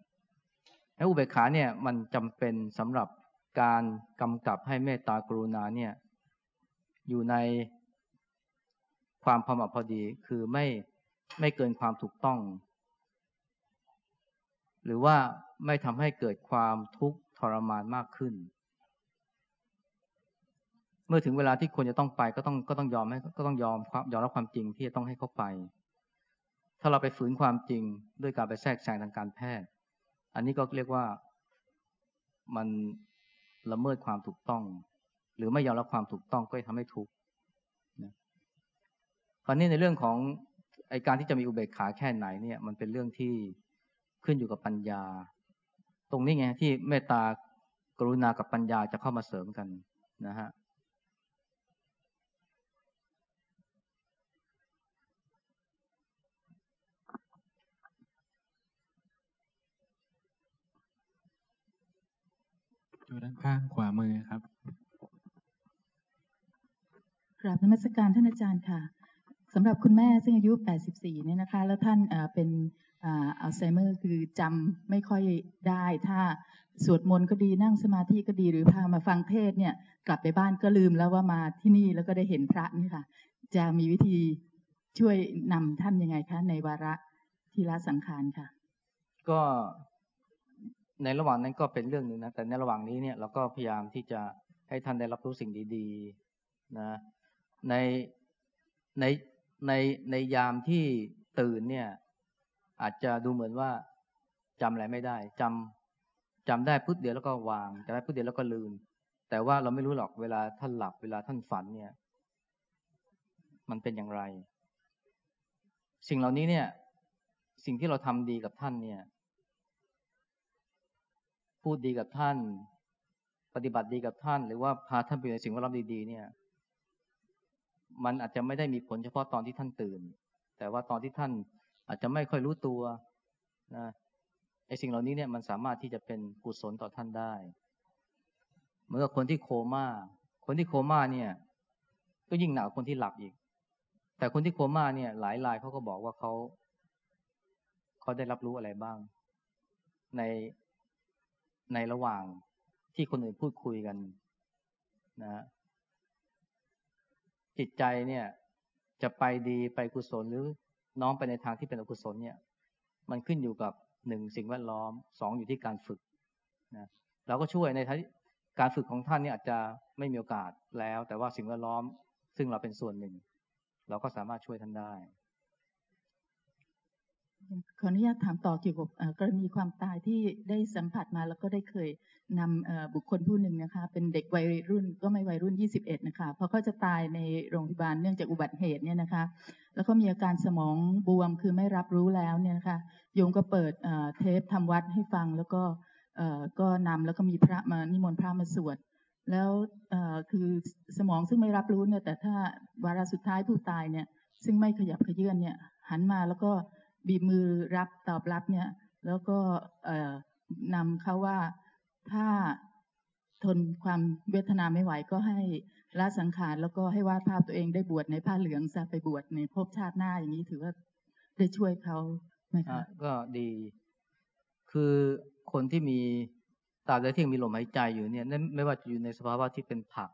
อุเบกขาเนี่ยมันจำเป็นสำหรับการกำกับให้เมตตากรุณาเนี่ยอยู่ในความพอเหมาะพอดีคือไม่ไม่เกินความถูกต้อง หรือว่าไม่ทำให้เกิดความทุกข์ทรมานมากขึ้น เมื่อถึงเวลาที่ควรจะต้องไปก็ต้องก็ต้องยอมให้ก็ต้องยอมความยอมรับความจริงที่จะต้องให้เขาไป ถ้าเราไปฝืนความจริงด้วยการไปแทรกแซงทางการแพทย์ อันนี้ก็เรียกว่ามันละเมิดความถูกต้อง หรือไม่ยอมรับความถูกต้องก็จะทำให้ทุกข์นะคราวนี้ในเรื่องของไอการที่จะมีอุเบกขาแค่ไหนเนี่ย มันเป็นเรื่องที่ขึ้นอยู่กับปัญญา ตรงนี้ไงที่เมตตากรุณากับปัญญาจะเข้ามาเสริมกันนะฮะ อยู่ด้านข้างขวามือครับกราบนมัสการท่านอาจารย์ค่ะสำหรับคุณแม่ซึ่งอายุ 84 เนี่ยนะคะ แล้วท่านเป็นอัลไซเมอร์คือจำไม่ค่อยได้ ถ้าสวดมนต์ก็ดีนั่งสมาธิก็ดีหรือพามาฟังเทศเนี่ยกลับไปบ้านก็ลืมแล้วว่ามาที่นี่แล้วก็ได้เห็นพระนี่ค่ะ จะมีวิธีช่วยนำท่านยังไงคะ ในวาระทีละสังขารค่ะ ก็ ในระหว่างนั้นก็เป็นเรื่องหนึ่งนะแต่ในระหว่างนี้เนี่ยเราก็พยายามที่จะให้ท่านได้รับรู้สิ่งดีๆนะในในในในยามที่ตื่นเนี่ยอาจจะดูเหมือนว่าจำอะไรไม่ได้จำจำได้ปุ๊บเดียวแล้วก็วางจำได้ปุ๊บเดียวแล้วก็ลืม แต่ว่าเราไม่รู้หรอกเวลาท่านหลับเวลาท่านฝันเนี่ย มันเป็นอย่างไร สิ่งเหล่านี้เนี่ย สิ่งที่เราทำดีกับท่านเนี่ย พูดดีกับท่าน ปฏิบัติดีกับท่าน หรือว่าพาท่านไปในสิ่งแวดล้อมดีๆ เนี่ย มันอาจจะไม่ได้มีผลเฉพาะตอนที่ท่านตื่น แต่ว่าตอนที่ท่านอาจจะไม่ค่อยรู้ตัวนะไอ้สิ่งเหล่านี้เนี่ยมันสามารถที่จะเป็นกุศลต่อท่านได้เหมือนกับคนที่โคมา่า คนที่โคม่าเนี่ย ก็ยิ่งหนักคนที่หลับอีก แต่คนที่โคม่าเนี่ย หลายรายเขาก็บอกว่าเขาเขาได้รับรู้อะไรบ้าง ใน ในระหว่างที่คนอื่นพูดคุยกันนะ จิตใจเนี่ย จะไปดีไปกุศลหรือน้อมไปในทางที่เป็นอกุศลเนี่ย มันขึ้นอยู่กับหนึ่งสิ่งแวดล้อมสองอยู่ที่การฝึกนะเราก็ช่วยในทางการฝึกของท่านเนี่ยอาจจะไม่มีโอกาสแล้ว แต่ว่าสิ่งแวดล้อม ซึ่งเราเป็นส่วนหนึ่ง เราก็สามารถช่วยท่านได้ ขออนุญาตถามต่อเกี่ยวกับกรณีความตายที่ได้สัมผัสมาแล้วก็ได้เคยนำบุคคลผู้หนึ่งนะคะ เป็นเด็กวัยรุ่นก็ไม่วัยรุ่น 21 นะคะพราะเขาจะตายในโรงพยาบาลเนื่องจากอุบัติเหตุเนี่ยนะคะ แล้วก็มีอาการสมองบวมคือไม่รับรู้แล้วเนี่ยนะคะโยมก็เปิดเทปทำวัดให้ฟังแล้วก็ก็นำแล้วก็มีพระมานิมนต์พระมาสวดแล้วคือสมองซึ่งไม่รับรู้เนี่ยแต่ถ้าวาระสุดท้ายผู้ตายเนี่ยซึ่งไม่ขยับขยื่นเนี่ยหันมาแล้วก็ บีบมือรับตอบรับเนี่ย แล้วก็นำเขาว่าถ้าทนความเวทนาไม่ไหวก็ให้ละสังขารแล้วก็ให้วาดภาพตัวเองได้บวชในผ้าเหลืองซะไปบวชในภพชาติหน้าอย่างนี้ถือว่าได้ช่วยเขาไหมคะก็ดี คือคนที่มีตาใดที่ยังมีลมหายใจอยู่เนี่ย ไม่ว่าจะอยู่ในสภาวะที่เป็นผัก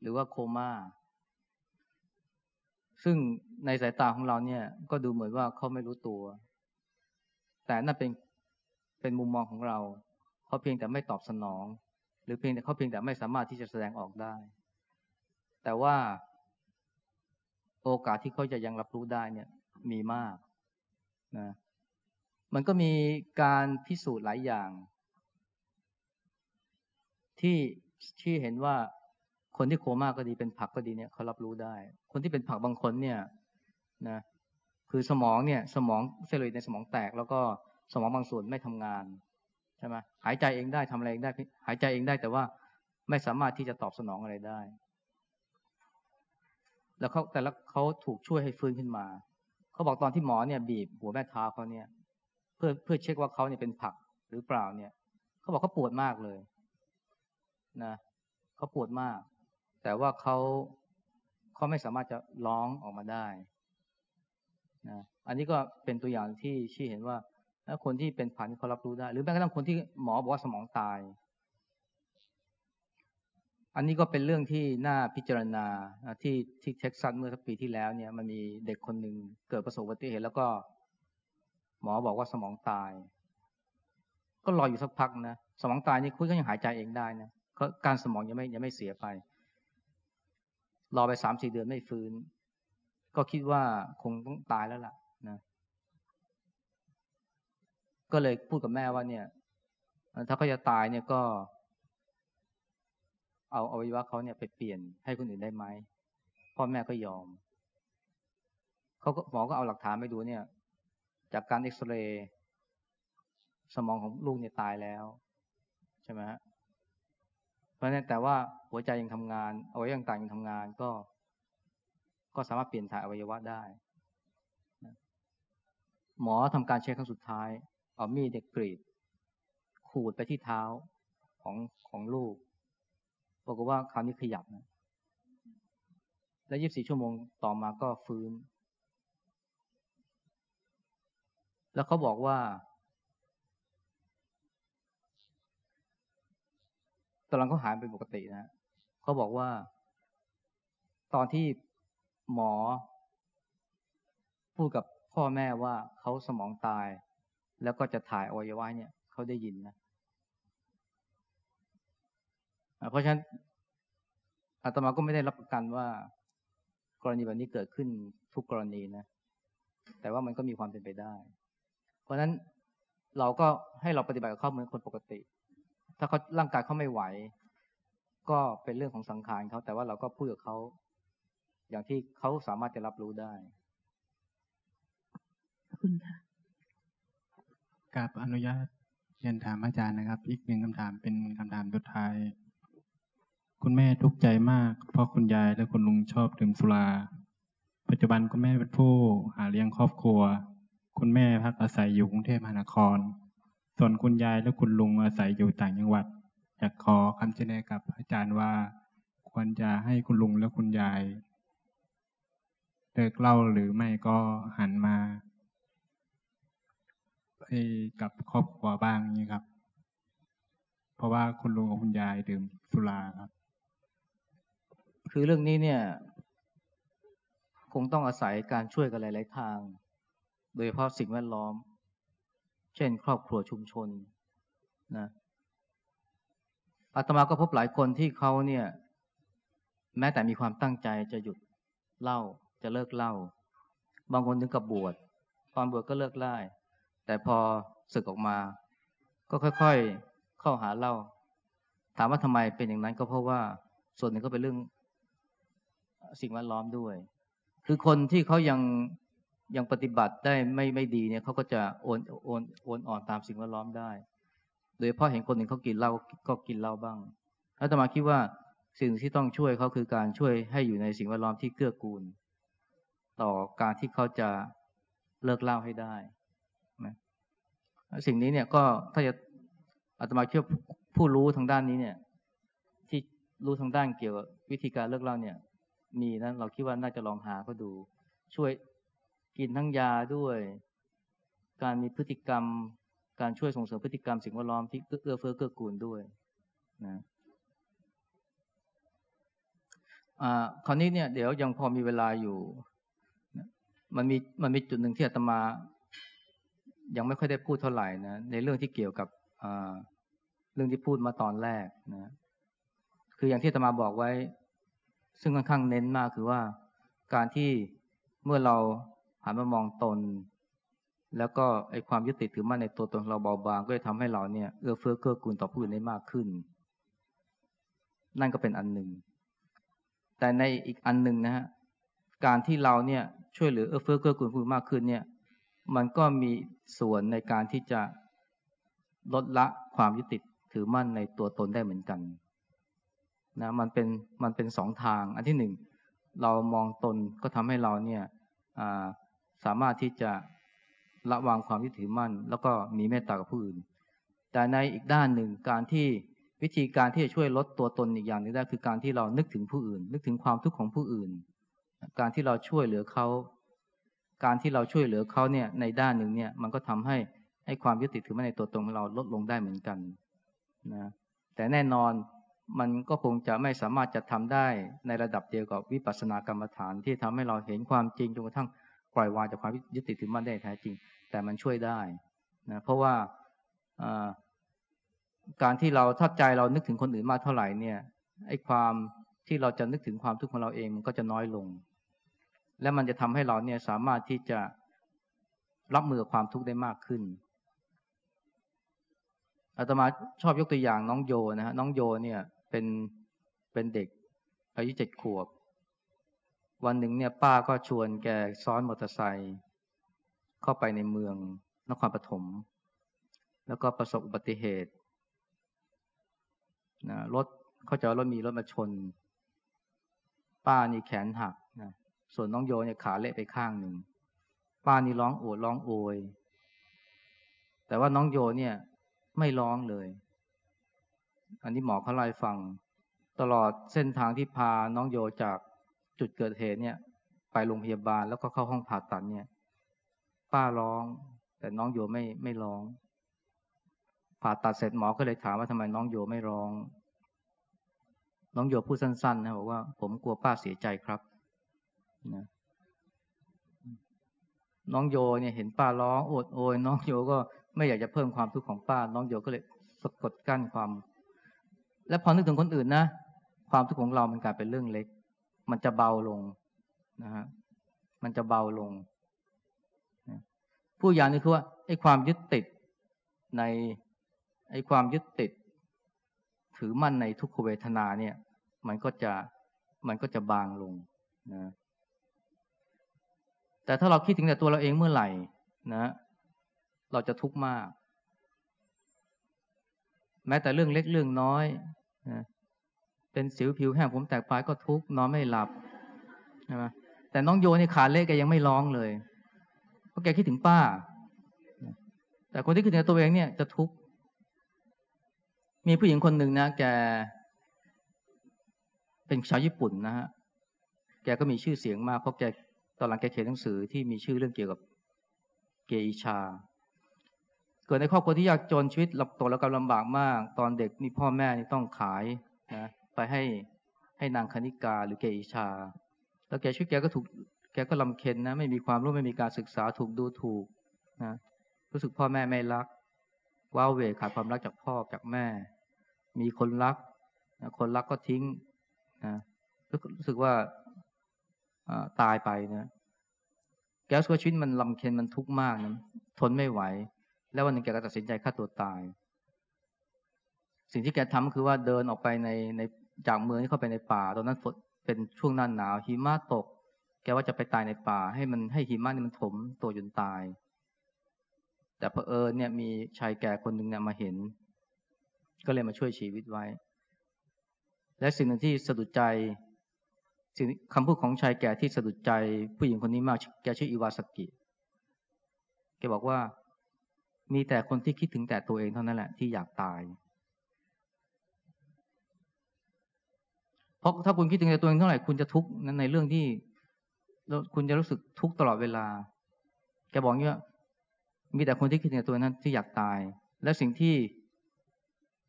หรือว่าโคมา่า ซึ่งในสายตาของเราเนี่ยก็ดูเหมือนว่าเขาไม่รู้ตัว แต่นั่นเป็นเป็นมุมมองของเราเขาเพียงแต่ไม่ตอบสนอง หรือเพียงแต่เขาเพียงแต่ไม่สามารถที่จะแสดงออกได้ แต่ว่าโอกาสที่เขาจะยังรับรู้ได้เนี่ยมีมากนะมันก็มีการพิสูจน์หลายอย่าง ที่ที่เห็นว่า คนที่โคม่าก็ดีเป็นผักก็ดีเนี่ยเขารับรู้ได้ คนที่เป็นผักบางคนเนี่ยนะคือสมองเนี่ยสมองเซลล์ในสมองแตก แล้วก็สมองบางส่วนไม่ทำงานใช่ไหมหายใจเองได้ทำอะไรเองได้ หายใจเองได้แต่ว่าไม่สามารถที่จะตอบสนองอะไรได้ แล้วเขาแต่ละเขาถูกช่วยให้ฟื้นขึ้นมาเขาบอกตอนที่หมอเนี่ยบีบหัวแม่เท้าเขาเนี่ย เพื่อเพื่อเช็คว่าเขาเนี่ยเป็นผักหรือเปล่าเนี่ยเขาบอกเขาปวดมากเลยนะเขาปวดมาก แต่ว่าเขาเขาไม่สามารถจะร้องออกมาได้นะอันนี้ก็เป็นตัวอย่างที่ชี้เห็นว่าแล้วคนที่เป็นผ่านเขารับรู้ได้ หรือแม้กระทั่งคนที่หมอบอกว่าสมองตาย อันนี้ก็เป็นเรื่องที่น่าพิจารณาที่ที่เท็กซัสเมื่อสักปีที่แล้วเนี่ยมันมีเด็กคนหนึ่งเกิดประสบอุบัติเหตุแล้วก็ หมอบอกว่าสมองตาย ก็รออยู่สักพักนะสมองตายนี่คุณก็ยังหายใจเองได้นะการสมองยังไม่ยังไม่เสียไป รอไปสามสี่เดือนไม่ฟื้น ก็คิดว่าคงต้องตายแล้วล่ะนะ ก็เลยพูดกับแม่ว่าเนี่ย ถ้าเขาจะตายเนี่ยก็ เอาอวัยวะเขาเนี่ยไปเปลี่ยนให้คนอื่นได้ไหมพ่อแม่ก็ยอมเขาก็หมอก็เอาหลักฐานไปดูเนี่ย จากการเอ็กซเรย์สมองของลูกเนี่ยตายแล้ว ใช่ไหมฮะ เพราะนั้นแต่ว่าหัวใจยังทำงานอวัยวะต่างยังทำงานก็ ก็สามารถเปลี่ยนถ่ายอวัยวะได้ หมอทำการเช็คครั้งสุดท้าย เอามีดเด็กกรีด ขูดไปที่เท้าของของลูกบอกว่าคราวนี้ขยับนะและยีิบสี่ชั่วโมงต่อมาก็ฟื้น แล้วเขาบอกว่า ตอนหลังเขาหายไปปกตินะเขาบอกว่า ตอนที่หมอ พูดกับพ่อแม่ว่าเขาสมองตาย แล้วก็จะถ่ายอวัยวะเนี่ยเขาได้ยินนะเพราะฉะนั้นอาตมาก็ไม่ได้รับประกันว่า กรณีแบบนี้เกิดขึ้นทุกกรณีนะ แต่ว่ามันก็มีความเป็นไปได้ เพราะฉะนั้นเราก็ให้เราปฏิบัติกับเขาเหมือนคนปกติ ถ้าเขาร่างกายเขาไม่ไหว ก็เป็นเรื่องของสังขารเขาแต่ว่าเราก็พูดกับเขาอย่างที่เขาสามารถจะรับรู้ได้ขอบคุณค่ะกับอนุญาตเรียนถามอาจารย์นะครับ อีกหนึ่งคำถามเป็นคำถามสุดท้าย คุณแม่ทุกข์ใจมาก เพราะคุณยายและคุณลุงชอบดื่มสุรา ปัจจุบันคุณแม่เป็นผู้หาเลี้ยงครอบครัว คุณแม่พักอาศัยอยู่กรุงเทพมหานคร ส่วนคุณยายและคุณลุงอาศัยอยู่ต่างจังหวัด อยากขอคำชี้แนะกับอาจารย์ว่า ควรจะให้คุณลุงและคุณยายเลิกเล่าหรือไม่ก็หันมาให้กับครอบครัวบ้างนี่ครับ เพราะว่าคุณลุงกับคุณยายดื่มสุราครับ คือเรื่องนี้เนี่ย คงต้องอาศัยการช่วยกันหลาย ๆ ทาง โดยเฉพาะสิ่งแวดล้อม เช่น ครอบครัวชุมชนนะอาตมาก็พบหลายคนที่เขาเนี่ย แม้แต่มีความตั้งใจจะหยุดเล่าจะเลิกเล่า บางคนถึงกับบวชตอนบวชก็เลิกไล่แต่พอศึกออกมา ก็ค่อยๆเข้าหาเล่า ถามว่าทำไมเป็นอย่างนั้นก็เพราะว่าส่วนหนึ่งก็เป็นเรื่องสิ่งแวดล้อมด้วย คือคนที่เขายัง ยังปฏิบัติได้ไม่ไม่ดีเนี่ยเขาก็จะโอนโอนโอนอ่อนตามสิ่งแวดล้อมได้ โดยเฉพาะเห็นคนหนึ่งเขากินเหล้าก็กินเหล้าบ้างแล้วตมาคิดว่าสิ่งที่ต้องช่วยเขาคือการช่วยให้อยู่ในสิ่งแวดล้อมที่เกื้อกูล ต่อการที่เขาจะเลิกเหล้าให้ได้นะสิ่งนี้เนี่ยก็ถ้าจะอาตมาเชื่อผู้รู้ทางด้านนี้เนี่ย ที่รู้ทางด้านเกี่ยวกับวิธีการเลิกเหล้าเนี่ย มีนะเราคิดว่าน่าจะลองหาก็ดู ช่วย กินทั้งยาด้วย การมีพฤติกรรม การช่วยส่งเสริมพฤติกรรมสิ่งแวดล้อมที่เอื้อเฟื้อเกื้อกูลด้วยนะอ่าคราวนี้เนี่ยเดี๋ยวยังพอมีเวลาอยู่ มันมีมันมีจุดหนึ่งที่อาตมา ยังไม่ค่อยได้พูดเท่าไหร่นะในเรื่องที่เกี่ยวกับอ่าเรื่องที่พูดมาตอนแรกนะคืออย่างที่อาตมาบอกไว้ ซึ่งค่อนข้างเน้นมากคือว่าการที่เมื่อเรา หันมามองตน แล้วก็ไอความยึดติดถือมั่นในตัวตนเราเบาบางก็จะทำให้เราเนี่ยเอื้อเฟื้อเกื้อกูลต่อผู้อื่นได้มากขึ้น นั่นก็เป็นอันหนึ่ง แต่ในอีกอันหนึ่งนะฮะการที่เราเนี่ยช่วยเหลือเอื้อเฟื้อเกื้อกูลผู้อื่นมากขึ้นเนี่ย มันก็มีส่วนในการที่จะลดละความยึดติดถือมั่นในตัวตนได้เหมือนกันนะมันเป็นมันเป็นสองทาง อันที่หนึ่งเรามองตนก็ทำให้เราเนี่ย สามารถที่จะละวางความยึดถือมั่น แล้วก็มีเมตตากับผู้อื่น แต่ในอีกด้านหนึ่งการที่วิธีการที่จะช่วยลดตัวตนอีกอย่างนึงได้คือการที่เรานึกถึงผู้อื่น นึกถึงความทุกข์ของผู้อื่น การที่เราช่วยเหลือเขา การที่เราช่วยเหลือเขาเนี่ยในด้านหนึ่งเนี่ยมันก็ทำให้ให้ความยึดติดถือมั่นในตัวตนของเราลดลงได้เหมือนกันนะแต่แน่นอนมันก็คงจะไม่สามารถจะทำได้ในระดับเดียวกับวิปัสสนากรรมฐานที่ทำให้เราเห็นความจริงจนกระทั่ง ปล่อยวางจากความยึดติดถือมั่นได้แท้จริง แต่มันช่วยได้นะเพราะว่าการที่เราทัดใจเรานึกถึงคนอื่นมากเท่าไหร่เนี่ยไอ้ความที่เราจะนึกถึงความทุกข์ของเราเองมันก็จะน้อยลง และมันจะทำให้เราเนี่ยสามารถที่จะรับมือกับความทุกข์ได้มากขึ้นอาตมาชอบยกตัวอย่างน้องโยนะฮะน้องโยเนี่ยเป็นเป็นเด็กอายุเจ็ดขวบ วันหนึ่งเนี่ยป้าก็ชวนแกซ้อนมอเตอร์ไซค์เข้าไปในเมืองนครปฐมแล้วก็ประสบอุบัติเหตุนะรถเขาจะรถมีรถมาชน ป้านี่แขนหักนะส่วนน้องโยเนี่ยขาเละไปข้างหนึ่ง ป้านี่ร้องโอดร้องโอย แต่ว่าน้องโยเนี่ยไม่ร้องเลย อันนี้หมอเขาไล่ฟัง ตลอดเส้นทางที่พาน้องโยจาก จุดเกิดเหตุเนี่ย ไปโรงพยาบาลแล้วก็เข้าห้องผ่าตัดเนี่ย ป้าร้อง แต่น้องโยไม่ไม่ร้อง ผ่าตัดเสร็จหมอก็เลยถามว่าทำไมน้องโยไม่ร้อง น้องโยพูดสั้นๆนะบอกว่าผมกลัวป้าเสียใจครับนะน้องโยเนี่ยเห็นป้าร้องโอดโอยน้องโยก็ไม่อยากจะเพิ่มความทุกข์ของป้า น้องโยก็เลยสะกดกั้นความ และพอนึกถึงคนอื่นนะความทุกข์ของเรามันกลายเป็นเรื่องเล็ก มันจะเบาลงนะฮะมันจะเบาลง ผู้อย่างนี้คือว่าไอ้ความยึดติดในไอ้ความยึดติด ถือมั่นในทุกขเวทนาเนี่ย มันก็จะมันก็จะบางลงนะแต่ถ้าเราคิดถึงแต่ตัวเราเองเมื่อไหร่นะเราจะทุกข์มาก แม้แต่เรื่องเล็กเรื่องน้อยนะ เป็นสิวผิวแห้งผมแตกปลายก็ทุกข์นอนไม่หลับใช่ไหมแต่น้องโยนี่ขาเล็กแกยังไม่ร้องเลย เพราะแกคิดถึงป้า แต่คนที่คิดถึงตัวเองเนี่ยจะทุกข์มีผู้หญิงคนหนึ่งนะแก เป็นชาวญี่ปุ่นนะฮะแกก็มีชื่อเสียงมากเพราะแกตอนหลังแกเขียนหนังสือที่มีชื่อเรื่องเกี่ยวกับเกอิชา เกิดในครอบครัวที่ยากจนชีวิตลำตัวแล้วก็ลำบากมาก ตอนเด็กนี่พ่อแม่นี่ต้องขายนะ ไปให้ให้นางคณิกาหรือเกอิชา แล้วแกชีวิตแกก็ถูกแกก็ลำเค็นนะไม่มีความรู้ไม่มีการศึกษาถูกดูถูกนะรู้สึกพ่อแม่ไม่รักว้าเวขาดความรักจากพ่อจากแม่ มีคนรักนะคนรักก็ทิ้งนะรู้สึกว่าตายไปนะแกรู้ว่าชีวิตมันลำเค็นมันทุกข์มากนะทนไม่ไหว แล้ววันหนึ่งแกก็ตัดสินใจฆ่าตัวตาย สิ่งที่แกทำคือว่าเดินออกไปในใน จากเมืองที่เข้าไปในป่า ตอนนั้นฝนเป็นช่วงหน้าหนาวหิมะตก แกว่าจะไปตายในป่า ให้มันให้หิมะนี่มันถมตัวจนตาย แต่เผอิญเนี่ยมีชายแก่คนหนึ่งเนี่ยมาเห็น ก็เลยมาช่วยชีวิตไว้ และสิ่งหนึ่งที่สะดุดใจสิ่งคำพูดของชายแก่ที่สะดุดใจ ผู้หญิงคนนี้มากแกชื่ออิวาสกิแกบอกว่ามีแต่คนที่คิดถึงแต่ตัวเองเท่านั้นแหละที่อยากตาย เพราะถ้าคุณคิดถึงแต่ตัวเองเท่าไหร่คุณจะทุกข์นั้นในเรื่องที่คุณจะรู้สึกทุกข์ตลอดเวลา แกบอกเนี้ยมีแต่คนที่คิดถึงแต่ตัวนั้นที่อยากตาย และสิ่งที่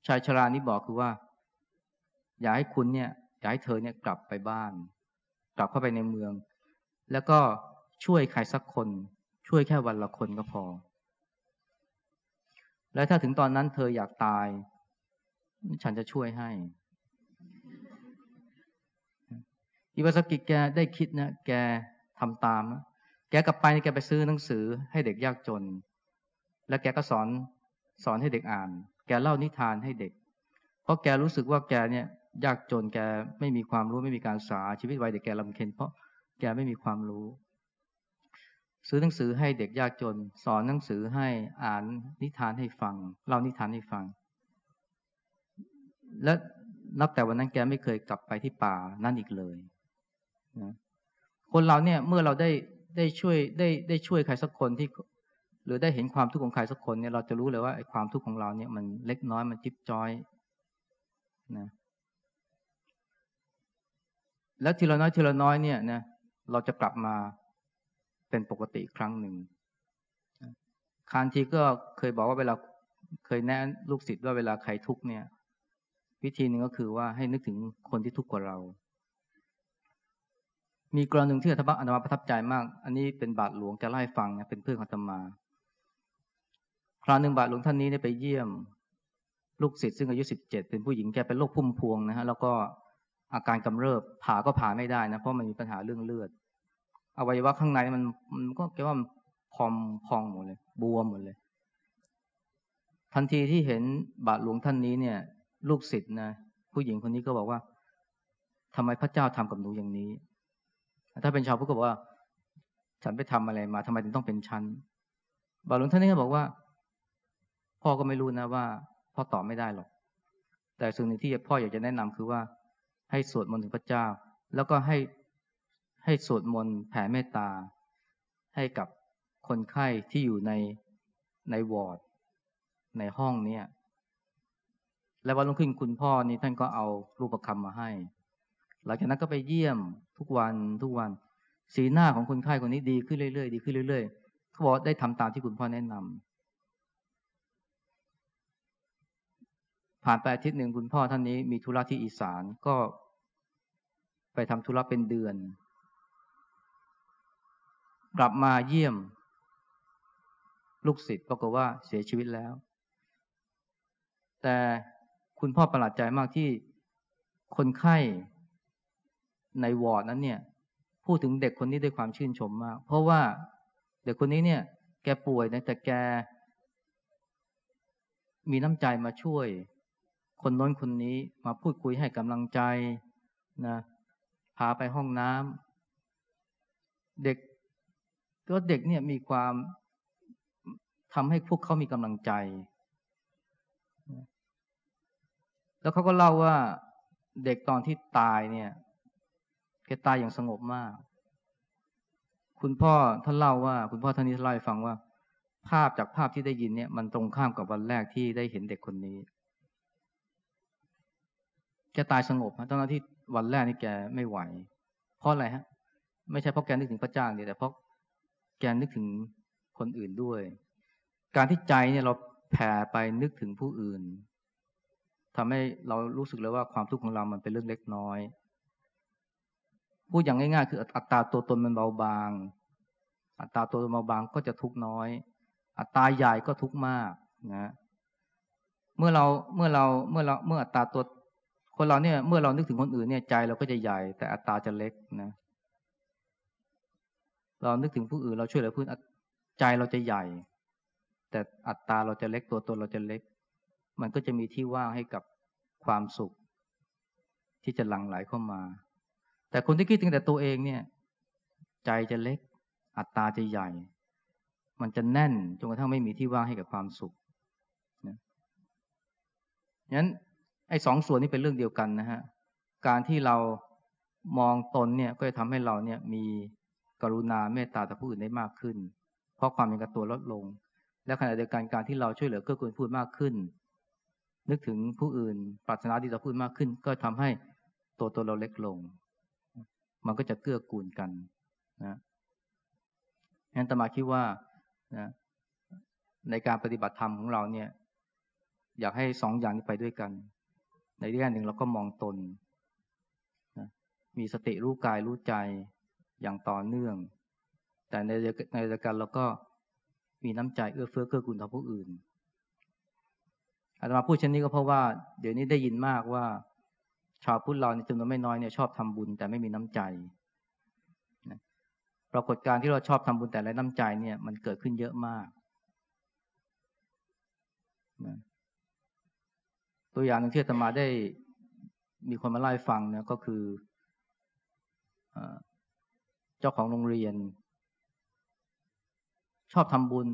ชายชรานี้บอกคือว่า อยากให้คุณเนี่ยอยากให้เธอเนี่ยกลับไปบ้าน กลับเข้าไปในเมือง แล้วก็ช่วยใครสักคน ช่วยแค่วันละคนก็พอ และถ้าถึงตอนนั้นเธออยากตาย ฉันจะช่วยให้ อิวาสกิแกได้คิดนะแกทำตาม แกกลับไปแกไปซื้อหนังสือให้เด็กยากจน แล้วแกก็สอนสอนให้เด็กอ่าน แกเล่านิทานให้เด็ก เพราะแกรู้สึกว่าแกเนี่ยยากจนแกไม่มีความรู้ไม่มีการศึกษาชีวิตวัยเด็กแกลำเค็นเพราะแกไม่มีความรู้ ซื้อหนังสือให้เด็กยากจน สอนหนังสือให้อ่านนิทานให้ฟังเล่านิทานให้ฟัง และนับแต่วันนั้นแกไม่เคยกลับไปที่ป่านั่นอีกเลย นะคนเราเนี่ยเมื่อเราได้ได้ช่วยได้ได้ช่วยใครสักคนที่ หรือได้เห็นความทุกข์ของใครสักคนเนี่ยเราจะรู้เลยว่าไอ้ความทุกข์ของเราเนี่ยมันเล็กน้อยมันจิ๊บจ้อยนะแล้วทีละน้อยทีละน้อยเนี่ยนะเราจะกลับมาเป็นปกติครั้งหนึ่งคานทีก็เคยบอกว่าเวลาเคยแนะลูกศิษย์ว่าเวลาใครทุกเนี่ย วิธีหนึ่งก็คือว่าให้นึกถึงคนที่ทุกข์กว่าเรา มีกรณีหนึ่งที่อาตมาอาตมาประทับใจมาก อันนี้เป็นบาทหลวงจะเล่ฟังนะเป็นเพื่อนของอาตมา คราวหนึ่งบาทหลวงท่านนี้ได้ไปเยี่ยม ลูกศิษย์ซึ่งอายุสิบเจ็ดเป็นผู้หญิงแกเป็นโรคพุ่มพวงนะฮะแล้วก็อาการกำเริบผ่าก็ผ่าไม่ได้นะเพราะมันมีปัญหาเรื่องเลือดอวัยวะข้างในมันมันก็แกว่ามันพองพองหมดเลย บวมหมดเลย ทันทีที่เห็นบาทหลวงท่านนี้เนี่ย ลูกศิษย์นะผู้หญิงคนนี้ก็บอกว่าทำไมพระเจ้าทำกับหนูอย่างนี้ ถ้าเป็นชาวพุทธก็บอกว่า ฉันไปทำอะไรมาทำไมถึงต้องเป็นฉันบาหลวงท่านนี้ก็บอกว่า พ่อก็ไม่รู้นะว่า พ่อตอบไม่ได้หรอก แต่สิ่งหนึ่งที่พ่ออยากจะแนะนำคือว่า ให้สวดมนต์ถึงพระเจ้า แล้วก็ให้ให้สวดมนต์แผ่เมตตา ให้กับคนไข้ที่อยู่ในในวอร์ด ในห้องเนี่ย และวันรุ่งขึ้นคุณพ่อนี่ท่านก็เอารูประคำมาให้ หลังจากนั้นก็ไปเยี่ยม ทุกวันทุกวัน สีหน้าของคนไข้คนนี้ดีขึ้นเรื่อยๆดีขึ้นเรื่อยๆเขาบอกได้ทำตามที่คุณพ่อแนะนำผ่านไปอาทิตย์หนึ่งคุณพ่อท่านนี้มีธุระที่อีสานก็ไปทำธุระเป็นเดือน กลับมาเยี่ยม ลูกศิษย์ปรากฏว่าเสียชีวิตแล้ว แต่คุณพ่อประหลาดใจมากที่คนไข้ ในวอร์ดนั้นเนี่ย พูดถึงเด็กคนนี้ด้วยความชื่นชมมาก เพราะว่าเด็กคนนี้เนี่ย แกป่วยนะแต่แก มีน้ำใจมาช่วย คนน้นคนนี้มาพูดคุยให้กำลังใจนะพาไปห้องน้ำเด็กก็เด็กเนี่ยมีความทำให้พวกเขามีกำลังใจ แล้วเขาก็เล่าว่าเด็กตอนที่ตายเนี่ย ตายอย่างสงบมาก คุณพ่อท่านเล่าว่า คุณพ่อท่านนี้เล่าให้ฟังว่า ภาพจากภาพที่ได้ยินเนี่ย มันตรงข้ามกับวันแรกที่ได้เห็นเด็กคนนี้แกตายสงบนะตอนที่วันแรกนี่แกไม่ไหว เพราะอะไรฮะ ไม่ใช่เพราะแกนึกถึงพระเจ้าเนี่ยแต่เพราะแกนึกถึงคนอื่นด้วย การที่ใจเนี่ยเราแผ่ไปนึกถึงผู้อื่นทำให้เรารู้สึกเลยว่าความทุกข์ของเรามันเป็นเรื่องเล็กน้อย พูดอย่างง่ายๆ คืออัตราตัวตนมันเบาบาง อัตราตัวตนเบาบางก็จะทุกน้อย อัตราใหญ่ก็ทุกมากนะเมื่อเราเมื่อเราเมื่อเราเมื่ออัตราตัวคนเราเนี่ย เมื่อเรานึกถึงคนอื่นเนี่ยใจเราก็จะใหญ่ แต่อัตราจะเล็กนะ เรานึกถึงผู้อื่นเราช่วยเหลือผู้อื่นใจเราจะใหญ่ แต่อัตตาเราจะเล็กตัวตนเราจะเล็ก มันก็จะมีที่ว่างให้กับความสุข ที่จะหลั่งไหลเข้ามา แต่คนที่คิดถึงแต่ตัวเองเนี่ย ใจจะเล็ก อัตตาจะใหญ่ มันจะแน่นจนกระทั่งไม่มีที่ว่างให้กับความสุขนะงั้นไอ้สองส่วนนี้เป็นเรื่องเดียวกันนะฮะ การที่เรามองตนเนี่ยก็จะทำให้เราเนี่ยมีกรุณาเมตตาต่อผู้อื่นได้มากขึ้น เพราะความเป็นกับตัวลดลง และขณะเดียวกันการที่เราช่วยเหลือเกื้อกูลผู้อื่นมากขึ้น นึกถึงผู้อื่นปรารถนาดีต่อผู้อื่นมากขึ้น ก็ทำให้ตัวตัวเราเล็กลง มันก็จะเกื้อกูลกันนะงั้นตมาคิดว่านะในการปฏิบัติธรรมของเราเนี่ย อยากให้สองอย่างนี้ไปด้วยกัน ในแง่หนึ่งเราก็มองตนนะมีสติรู้กายรู้ใจอย่างต่อเนื่อง แต่ในในเดียวกันเราก็มีน้ำใจเอื้อเฟื้อเกื้อกูลต่อผู้อื่นอาตมาพูดเช่นนี้ก็เพราะว่า เดี๋ยวนี้ได้ยินมากว่า ชาวพุทธเราในจำนวนไม่น้อยเนี่ยชอบทำบุญแต่ไม่มีน้ำใจปรากฏการที่เราชอบทำบุญแต่ไร้น้ำใจเนี่ยมันเกิดขึ้นเยอะมากตัวอย่างหนึ่งที่อาตมาได้มีคนมาเล่าให้ฟังเนี่ยก็คือเจ้าของโรงเรียน ชอบทำบุญ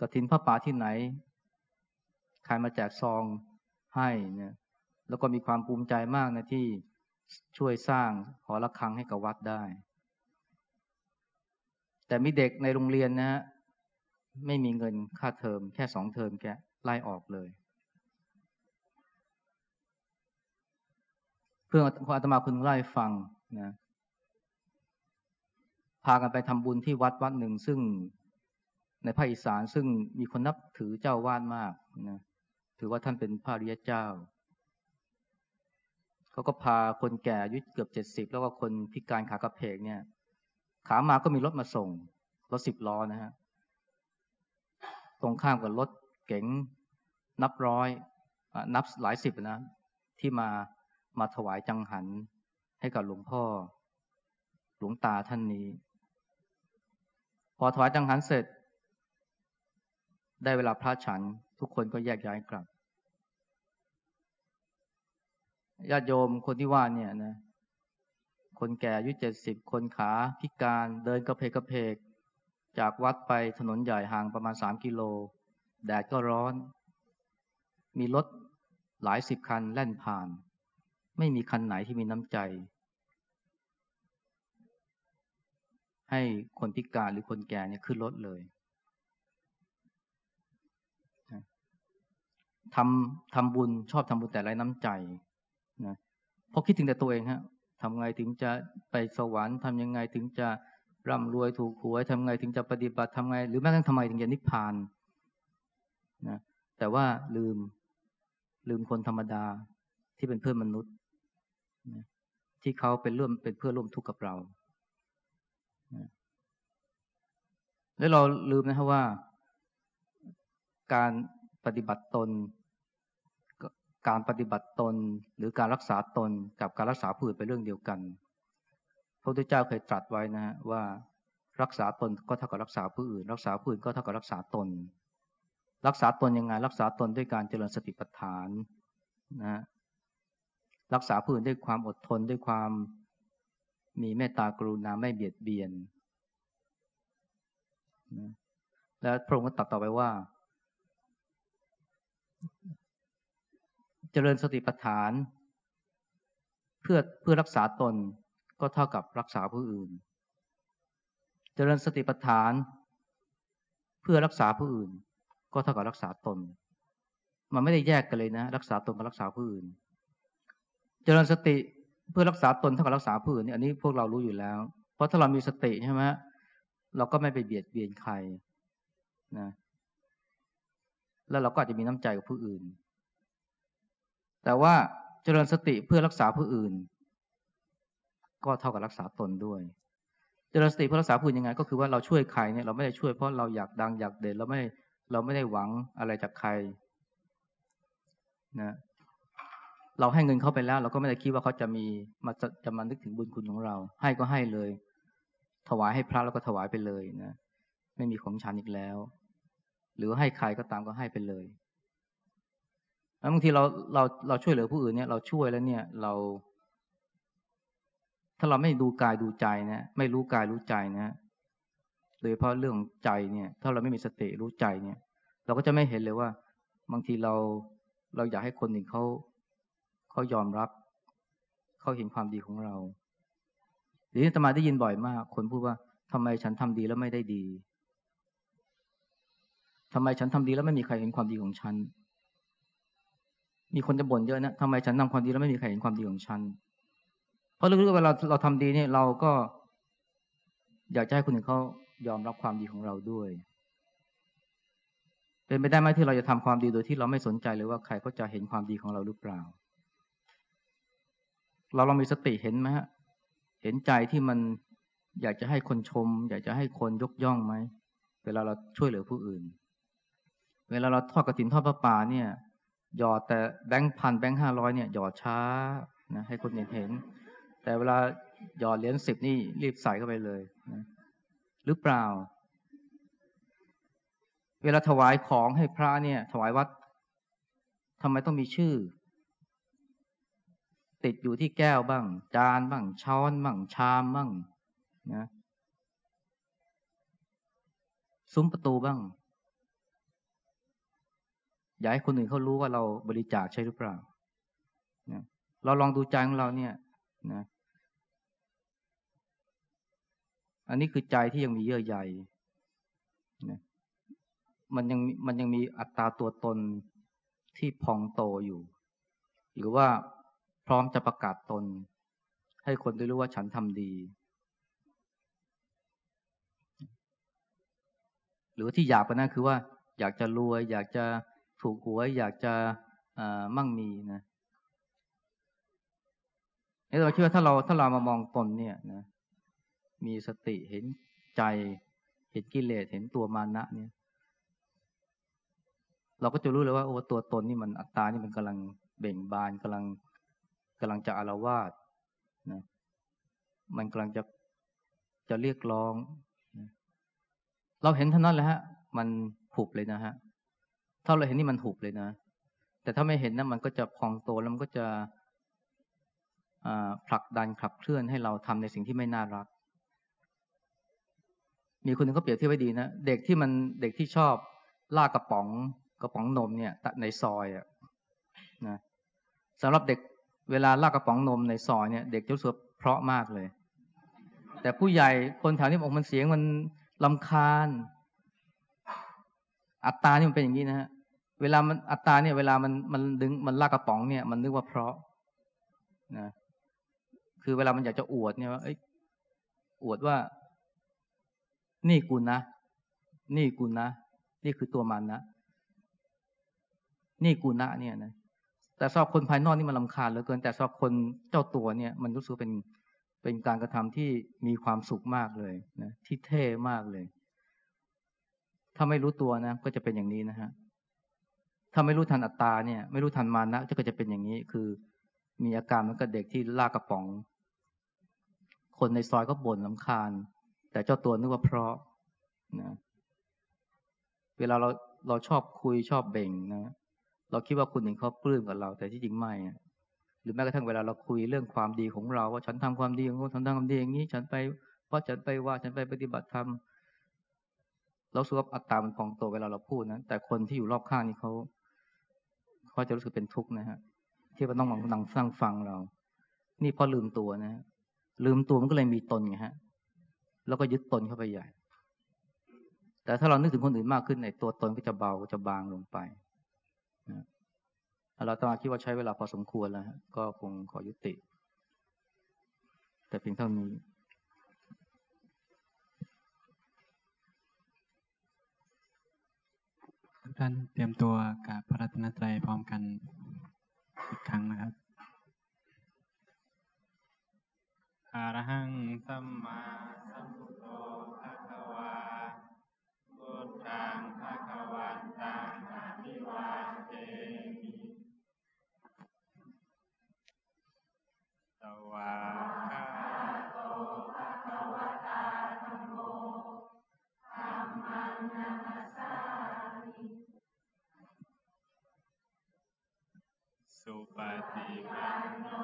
กระถินพระป่าที่ไหน ใครมาแจกซองให้เนี่ย แล้วก็มีความภูมิใจมากนะที่ช่วยสร้างหอระฆังให้กับวัดได้ แต่มีเด็กในโรงเรียนนะฮะไม่มีเงินค่าเทอมแค่สองเทอมแกไล่ออกเลย เพื่ออาตมาคุณไล่ฟังนะพากันไปทำบุญที่วัดวัดหนึ่งซึ่งในภาคอีสานซึ่งมีคนนับถือเจ้าวาดมากนะถือว่าท่านเป็นพระริยเจ้า เขาก็พาคนแก่อายุเกือบเจ็ดสิบแล้วก็คนพิการขากระเพกเนี่ย ขามาก็มีรถมาส่งรถสิบล้อนะฮะตรงข้ามกับรถเก๋งนับร้อยนับหลายสิบนะ ที่มามาถวายจังหันให้กับหลวงพ่อ หลวงตาท่านนี้ พอถวายจังหันเสร็จ ได้เวลาพระฉันทุกคนก็แยกย้ายกลับ ญาติโยมคนที่ว่าเนี่ยนะคนแก่อายุเจ็ดสิบคนขาพิการเดินกระเพกกระเพก จากวัดไปถนนใหญ่ห่างประมาณสามกิโล แดดก็ร้อน มีรถหลายสิบคันแล่นผ่าน ไม่มีคันไหนที่มีน้ำใจ ให้คนพิการหรือคนแก่เนี่ยขึ้นรถเลยทำทำบุญชอบทำบุญแต่ไรน้ำใจ นะเพราะคิดถึงแต่ตัวเองฮะทำไงถึงจะไปสวรรค์ทำยังไงถึงจะร่ำรวยถูกหวยทำไงถึงจะปฏิบัติทำไง หรือแม้กระทั่งทำไมถึงจะนิพพานนะแต่ว่าลืมลืมคนธรรมดาที่เป็นเพื่อนมนุษย์นะที่เขาเป็นร่วมเป็นเพื่อนร่วมทุกข์กับเรานะแล้วเราลืมนะครับว่า การปฏิบัติตน การปฏิบัติตนหรือการรักษาตนกับการรักษาผู้อื่นเป็นเรื่องเดียวกัน พระพุทธเจ้าเคยตรัสไว้นะฮะว่ารักษาตนก็เท่ากับรักษาผู้อื่น รักษาผู้อื่นก็เท่ากับรักษาตน รักษาตนยังไงรักษาตนด้วยการเจริญสติปัฏฐานนะรักษาผู้อื่นด้วยความอดทนด้วยความมีเมตตากรุณาไม่เบียดเบียนนะแล้วพระองค์ก็ตัดต่อไปว่า เจริญสติปัฏฐาน เพื่อเพื่อรักษาตนก็เท่ากับรักษาผู้อื่น เจริญสติปัฏฐาน เพื่อรักษาผู้อื่น ก็เท่ากับรักษาตน มันไม่ได้แยกกันเลยนะ รักษาตนกับรักษาผู้อื่น เจริญสติเพื่อรักษาตนเท่ากับรักษาผู้อื่นอันนี้พวกเรารู้อยู่แล้ว เพราะถ้าเรามีสติใช่ไหมเราก็ไม่ไปเบียดเบียนใครนะแล้วเราก็อาจจะมีน้ำใจกับผู้อื่น แต่ว่าเจริญสติเพื่อรักษาผู้อื่น ก็เท่ากับรักษาตนด้วย เจริญสติเพื่อรักษาผู้อื่นยังไง ก็คือว่าเราช่วยใครเนี่ยเราไม่ได้ช่วยเพราะเราอยากดังอยากเด่นเราไม่เราไม่ได้หวังอะไรจากใครนะเราให้เงินเขาไปแล้ว เราก็ไม่ได้คิดว่าเขาจะมีมาจะจะมานึกถึงบุญคุณของเรา ให้ก็ให้เลย ถวายให้พระแล้วก็ถวายไปเลยนะไม่มีของฉันอีกแล้ว หรือให้ใครก็ตามก็ให้ไปเลย บางทีเราเราเราช่วยเหลือผู้อื่นเนี่ยเราช่วยแล้วเนี่ยเรา ถ้าเราไม่ดูกายดูใจนะไม่รู้กายรู้ใจนะโดยเฉพาะเรื่องใจเนี่ย ถ้าเราไม่มีสติรู้ใจเนี่ย เราก็จะไม่เห็นเลยว่า บางทีเราเราอยากให้คนอื่นเขาเขายอมรับเขาเห็นความดีของเราหรือตมาได้ยินบ่อยมาก คนพูดว่าทำไมฉันทำดีแล้วไม่ได้ดีทำไมฉันทำดีแล้วไม่มีใครเห็นความดีของฉัน มีคนจะบ่นเยอะนะทำไมฉันทาความดีแล้วไม่มีใครเห็นความดีของฉัน เพราะลึกๆเวลาเราทำดีเนี่ยเราก็ อยากจะให้คนอื่นเขายอมรับความดีของเราด้วย เป็นไปได้ไหมที่เราจะทำความดีโดยที่เราไม่สนใจเลยว่าใครเขาจะเห็นความดีของเราหรือเปล่า เราลองมีสติเห็นไหมฮะ เห็นใจที่มันอยากจะให้คนชม อยากจะให้คนยกย่องไหม เวลาเราช่วยเหลือผู้อื่น เวลาเราทอดกระถินทอดพระป่าเนี่ย หยอดแต่แบงค์พันแบงค์ห้าร้อยเนี่ยหยอดช้านะให้คนเห็นเห็น แต่เวลาหยอดเหรียญสิบนี่รีบใส่เข้าไปเลยนะหรือเปล่า เวลาถวายของให้พระเนี่ย ถวายวัดทำไมต้องมีชื่อ ติดอยู่ที่แก้วบ้าง จานบ้าง ช้อนบ้างชามบ้างนะ ซุ้มประตูบ้าง อยากให้คนอื่นเขารู้ว่าเราบริจาคใช่หรือเปล่านะเราลองดูใจของเราเนี่ยนะอันนี้คือใจที่ยังมีเยื่อใยนะมันยังมันยังมีอัตราตัวตนที่พองโตอยู่ หรือว่าพร้อมจะประกาศตน ให้คนได้รู้ว่าฉันทำดี หรือที่อยากกว่านั้นคือว่า อยากจะรวย อยากจะ ถูกหวยอยากจะมั่งมีนะเราคิดว่าถ้าเราถ้าเรามามองตนเนี่ยนะมีสติเห็นใจ เห็นกิเลสเห็นตัวมานะเนี่ย เราก็จะรู้เลยว่าโอ้ตัวตนนี่มันอัตตานี่มันกำลังเบ่งบานกำลังกำลังจะอารวาสนะมันกำลังจะจะเรียกร้องนะเราเห็นเท่านั้นแหละฮะ มันหุบเลยนะฮะ ถ้าเราเห็นนี่มันหุบเลยนะ แต่ถ้าไม่เห็นนะมันก็จะพองโตแล้วมันก็จะผลักดันขับเคลื่อนให้เราทำในสิ่งที่ไม่น่ารัก มีคนหนึ่งเขาเปรียบเทียบไว้ดีนะ เด็กที่มันเด็กที่ชอบลากกระป๋องกระป๋องนมเนี่ยในซอยอะนะสำหรับเด็กเวลาลากกระป๋องนมในซอยเนี่ยเด็กจะรู้สึกเพราะมากเลย แต่ผู้ใหญ่คนแถวนี้บอกมันเสียงมันลำคาญ อัตตานี่มันเป็นอย่างนี้นะฮะเวลามันอัตตาเนี่ยเวลามันมันดึงมันลากกระป๋องเนี่ย มันนึกว่าเพราะนะคือเวลามันอยากจะอวดเนี่ยว่าเอ้ยอวดว่า นี่กูนะ นี่กูนะ นี่คือตัวมันนะ นี่กูนะเนี่ยนะแต่สำหรับคนภายนอกนี่มันลำคาญเหลือเกิน แต่สำหรับคนเจ้าตัวเนี่ย มันรู้สึกเป็นเป็นการกระทำที่มีความสุขมากเลยนะที่เท่มากเลย ถ้าไม่รู้ตัวนะ ก็จะเป็นอย่างนี้นะฮะถ้าไม่รู้ทันอัตตาเนี่ย ไม่รู้ทันมานะก็จะเป็นอย่างนี้ คือ มีอาการเหมือนกับเด็กที่ลากกระป๋อง คนในซอยก็บ่นลำคาญ แต่เจ้าตัวนึกว่าเพราะนะเวลาเราเราชอบคุยชอบเบ่งนะ เราคิดว่าคุณเห็นเขาปลื้มกับเรา แต่ที่จริงไม่หรือแม้กระทั่งเวลาเราคุยเรื่องความดีของเรา ว่าฉันทำความดีของฉันทำความดีอย่างนี้ ฉันไปเพราะฉันไปว่าฉันไปปฏิบัติธรรม เราสูบอัตตามันพองโตเวลาเราพูดนะแต่คนที่อยู่รอบข้างนี่เขาเขาจะรู้สึกเป็นทุกข์นะฮะที่ว่าต้องมานั่งฟังฟังเรา นี่พอลืมตัวนะฮะลืมตัวมันก็เลยมีตนไงฮะ แล้วก็ยึดตนเข้าไปใหญ่ แต่ถ้าเรานึกถึงคนอื่นมากขึ้นในตัวตนก็จะเบาจะบางลงไปนะเราต้องคิดว่าใช้เวลาพอสมควรแล้วก็คงขอยุติ แต่เพียงเท่านี้ ทุ กท่านเตรียมตัวกับพระรัตนตรัยพร้อมกันอีกครั้งนะครับอรหังสัมมาสัมพุทโธภะคะวาพุทธังภะคะวันตังอภิวาเทมิสวาคา สุปฏิปันโน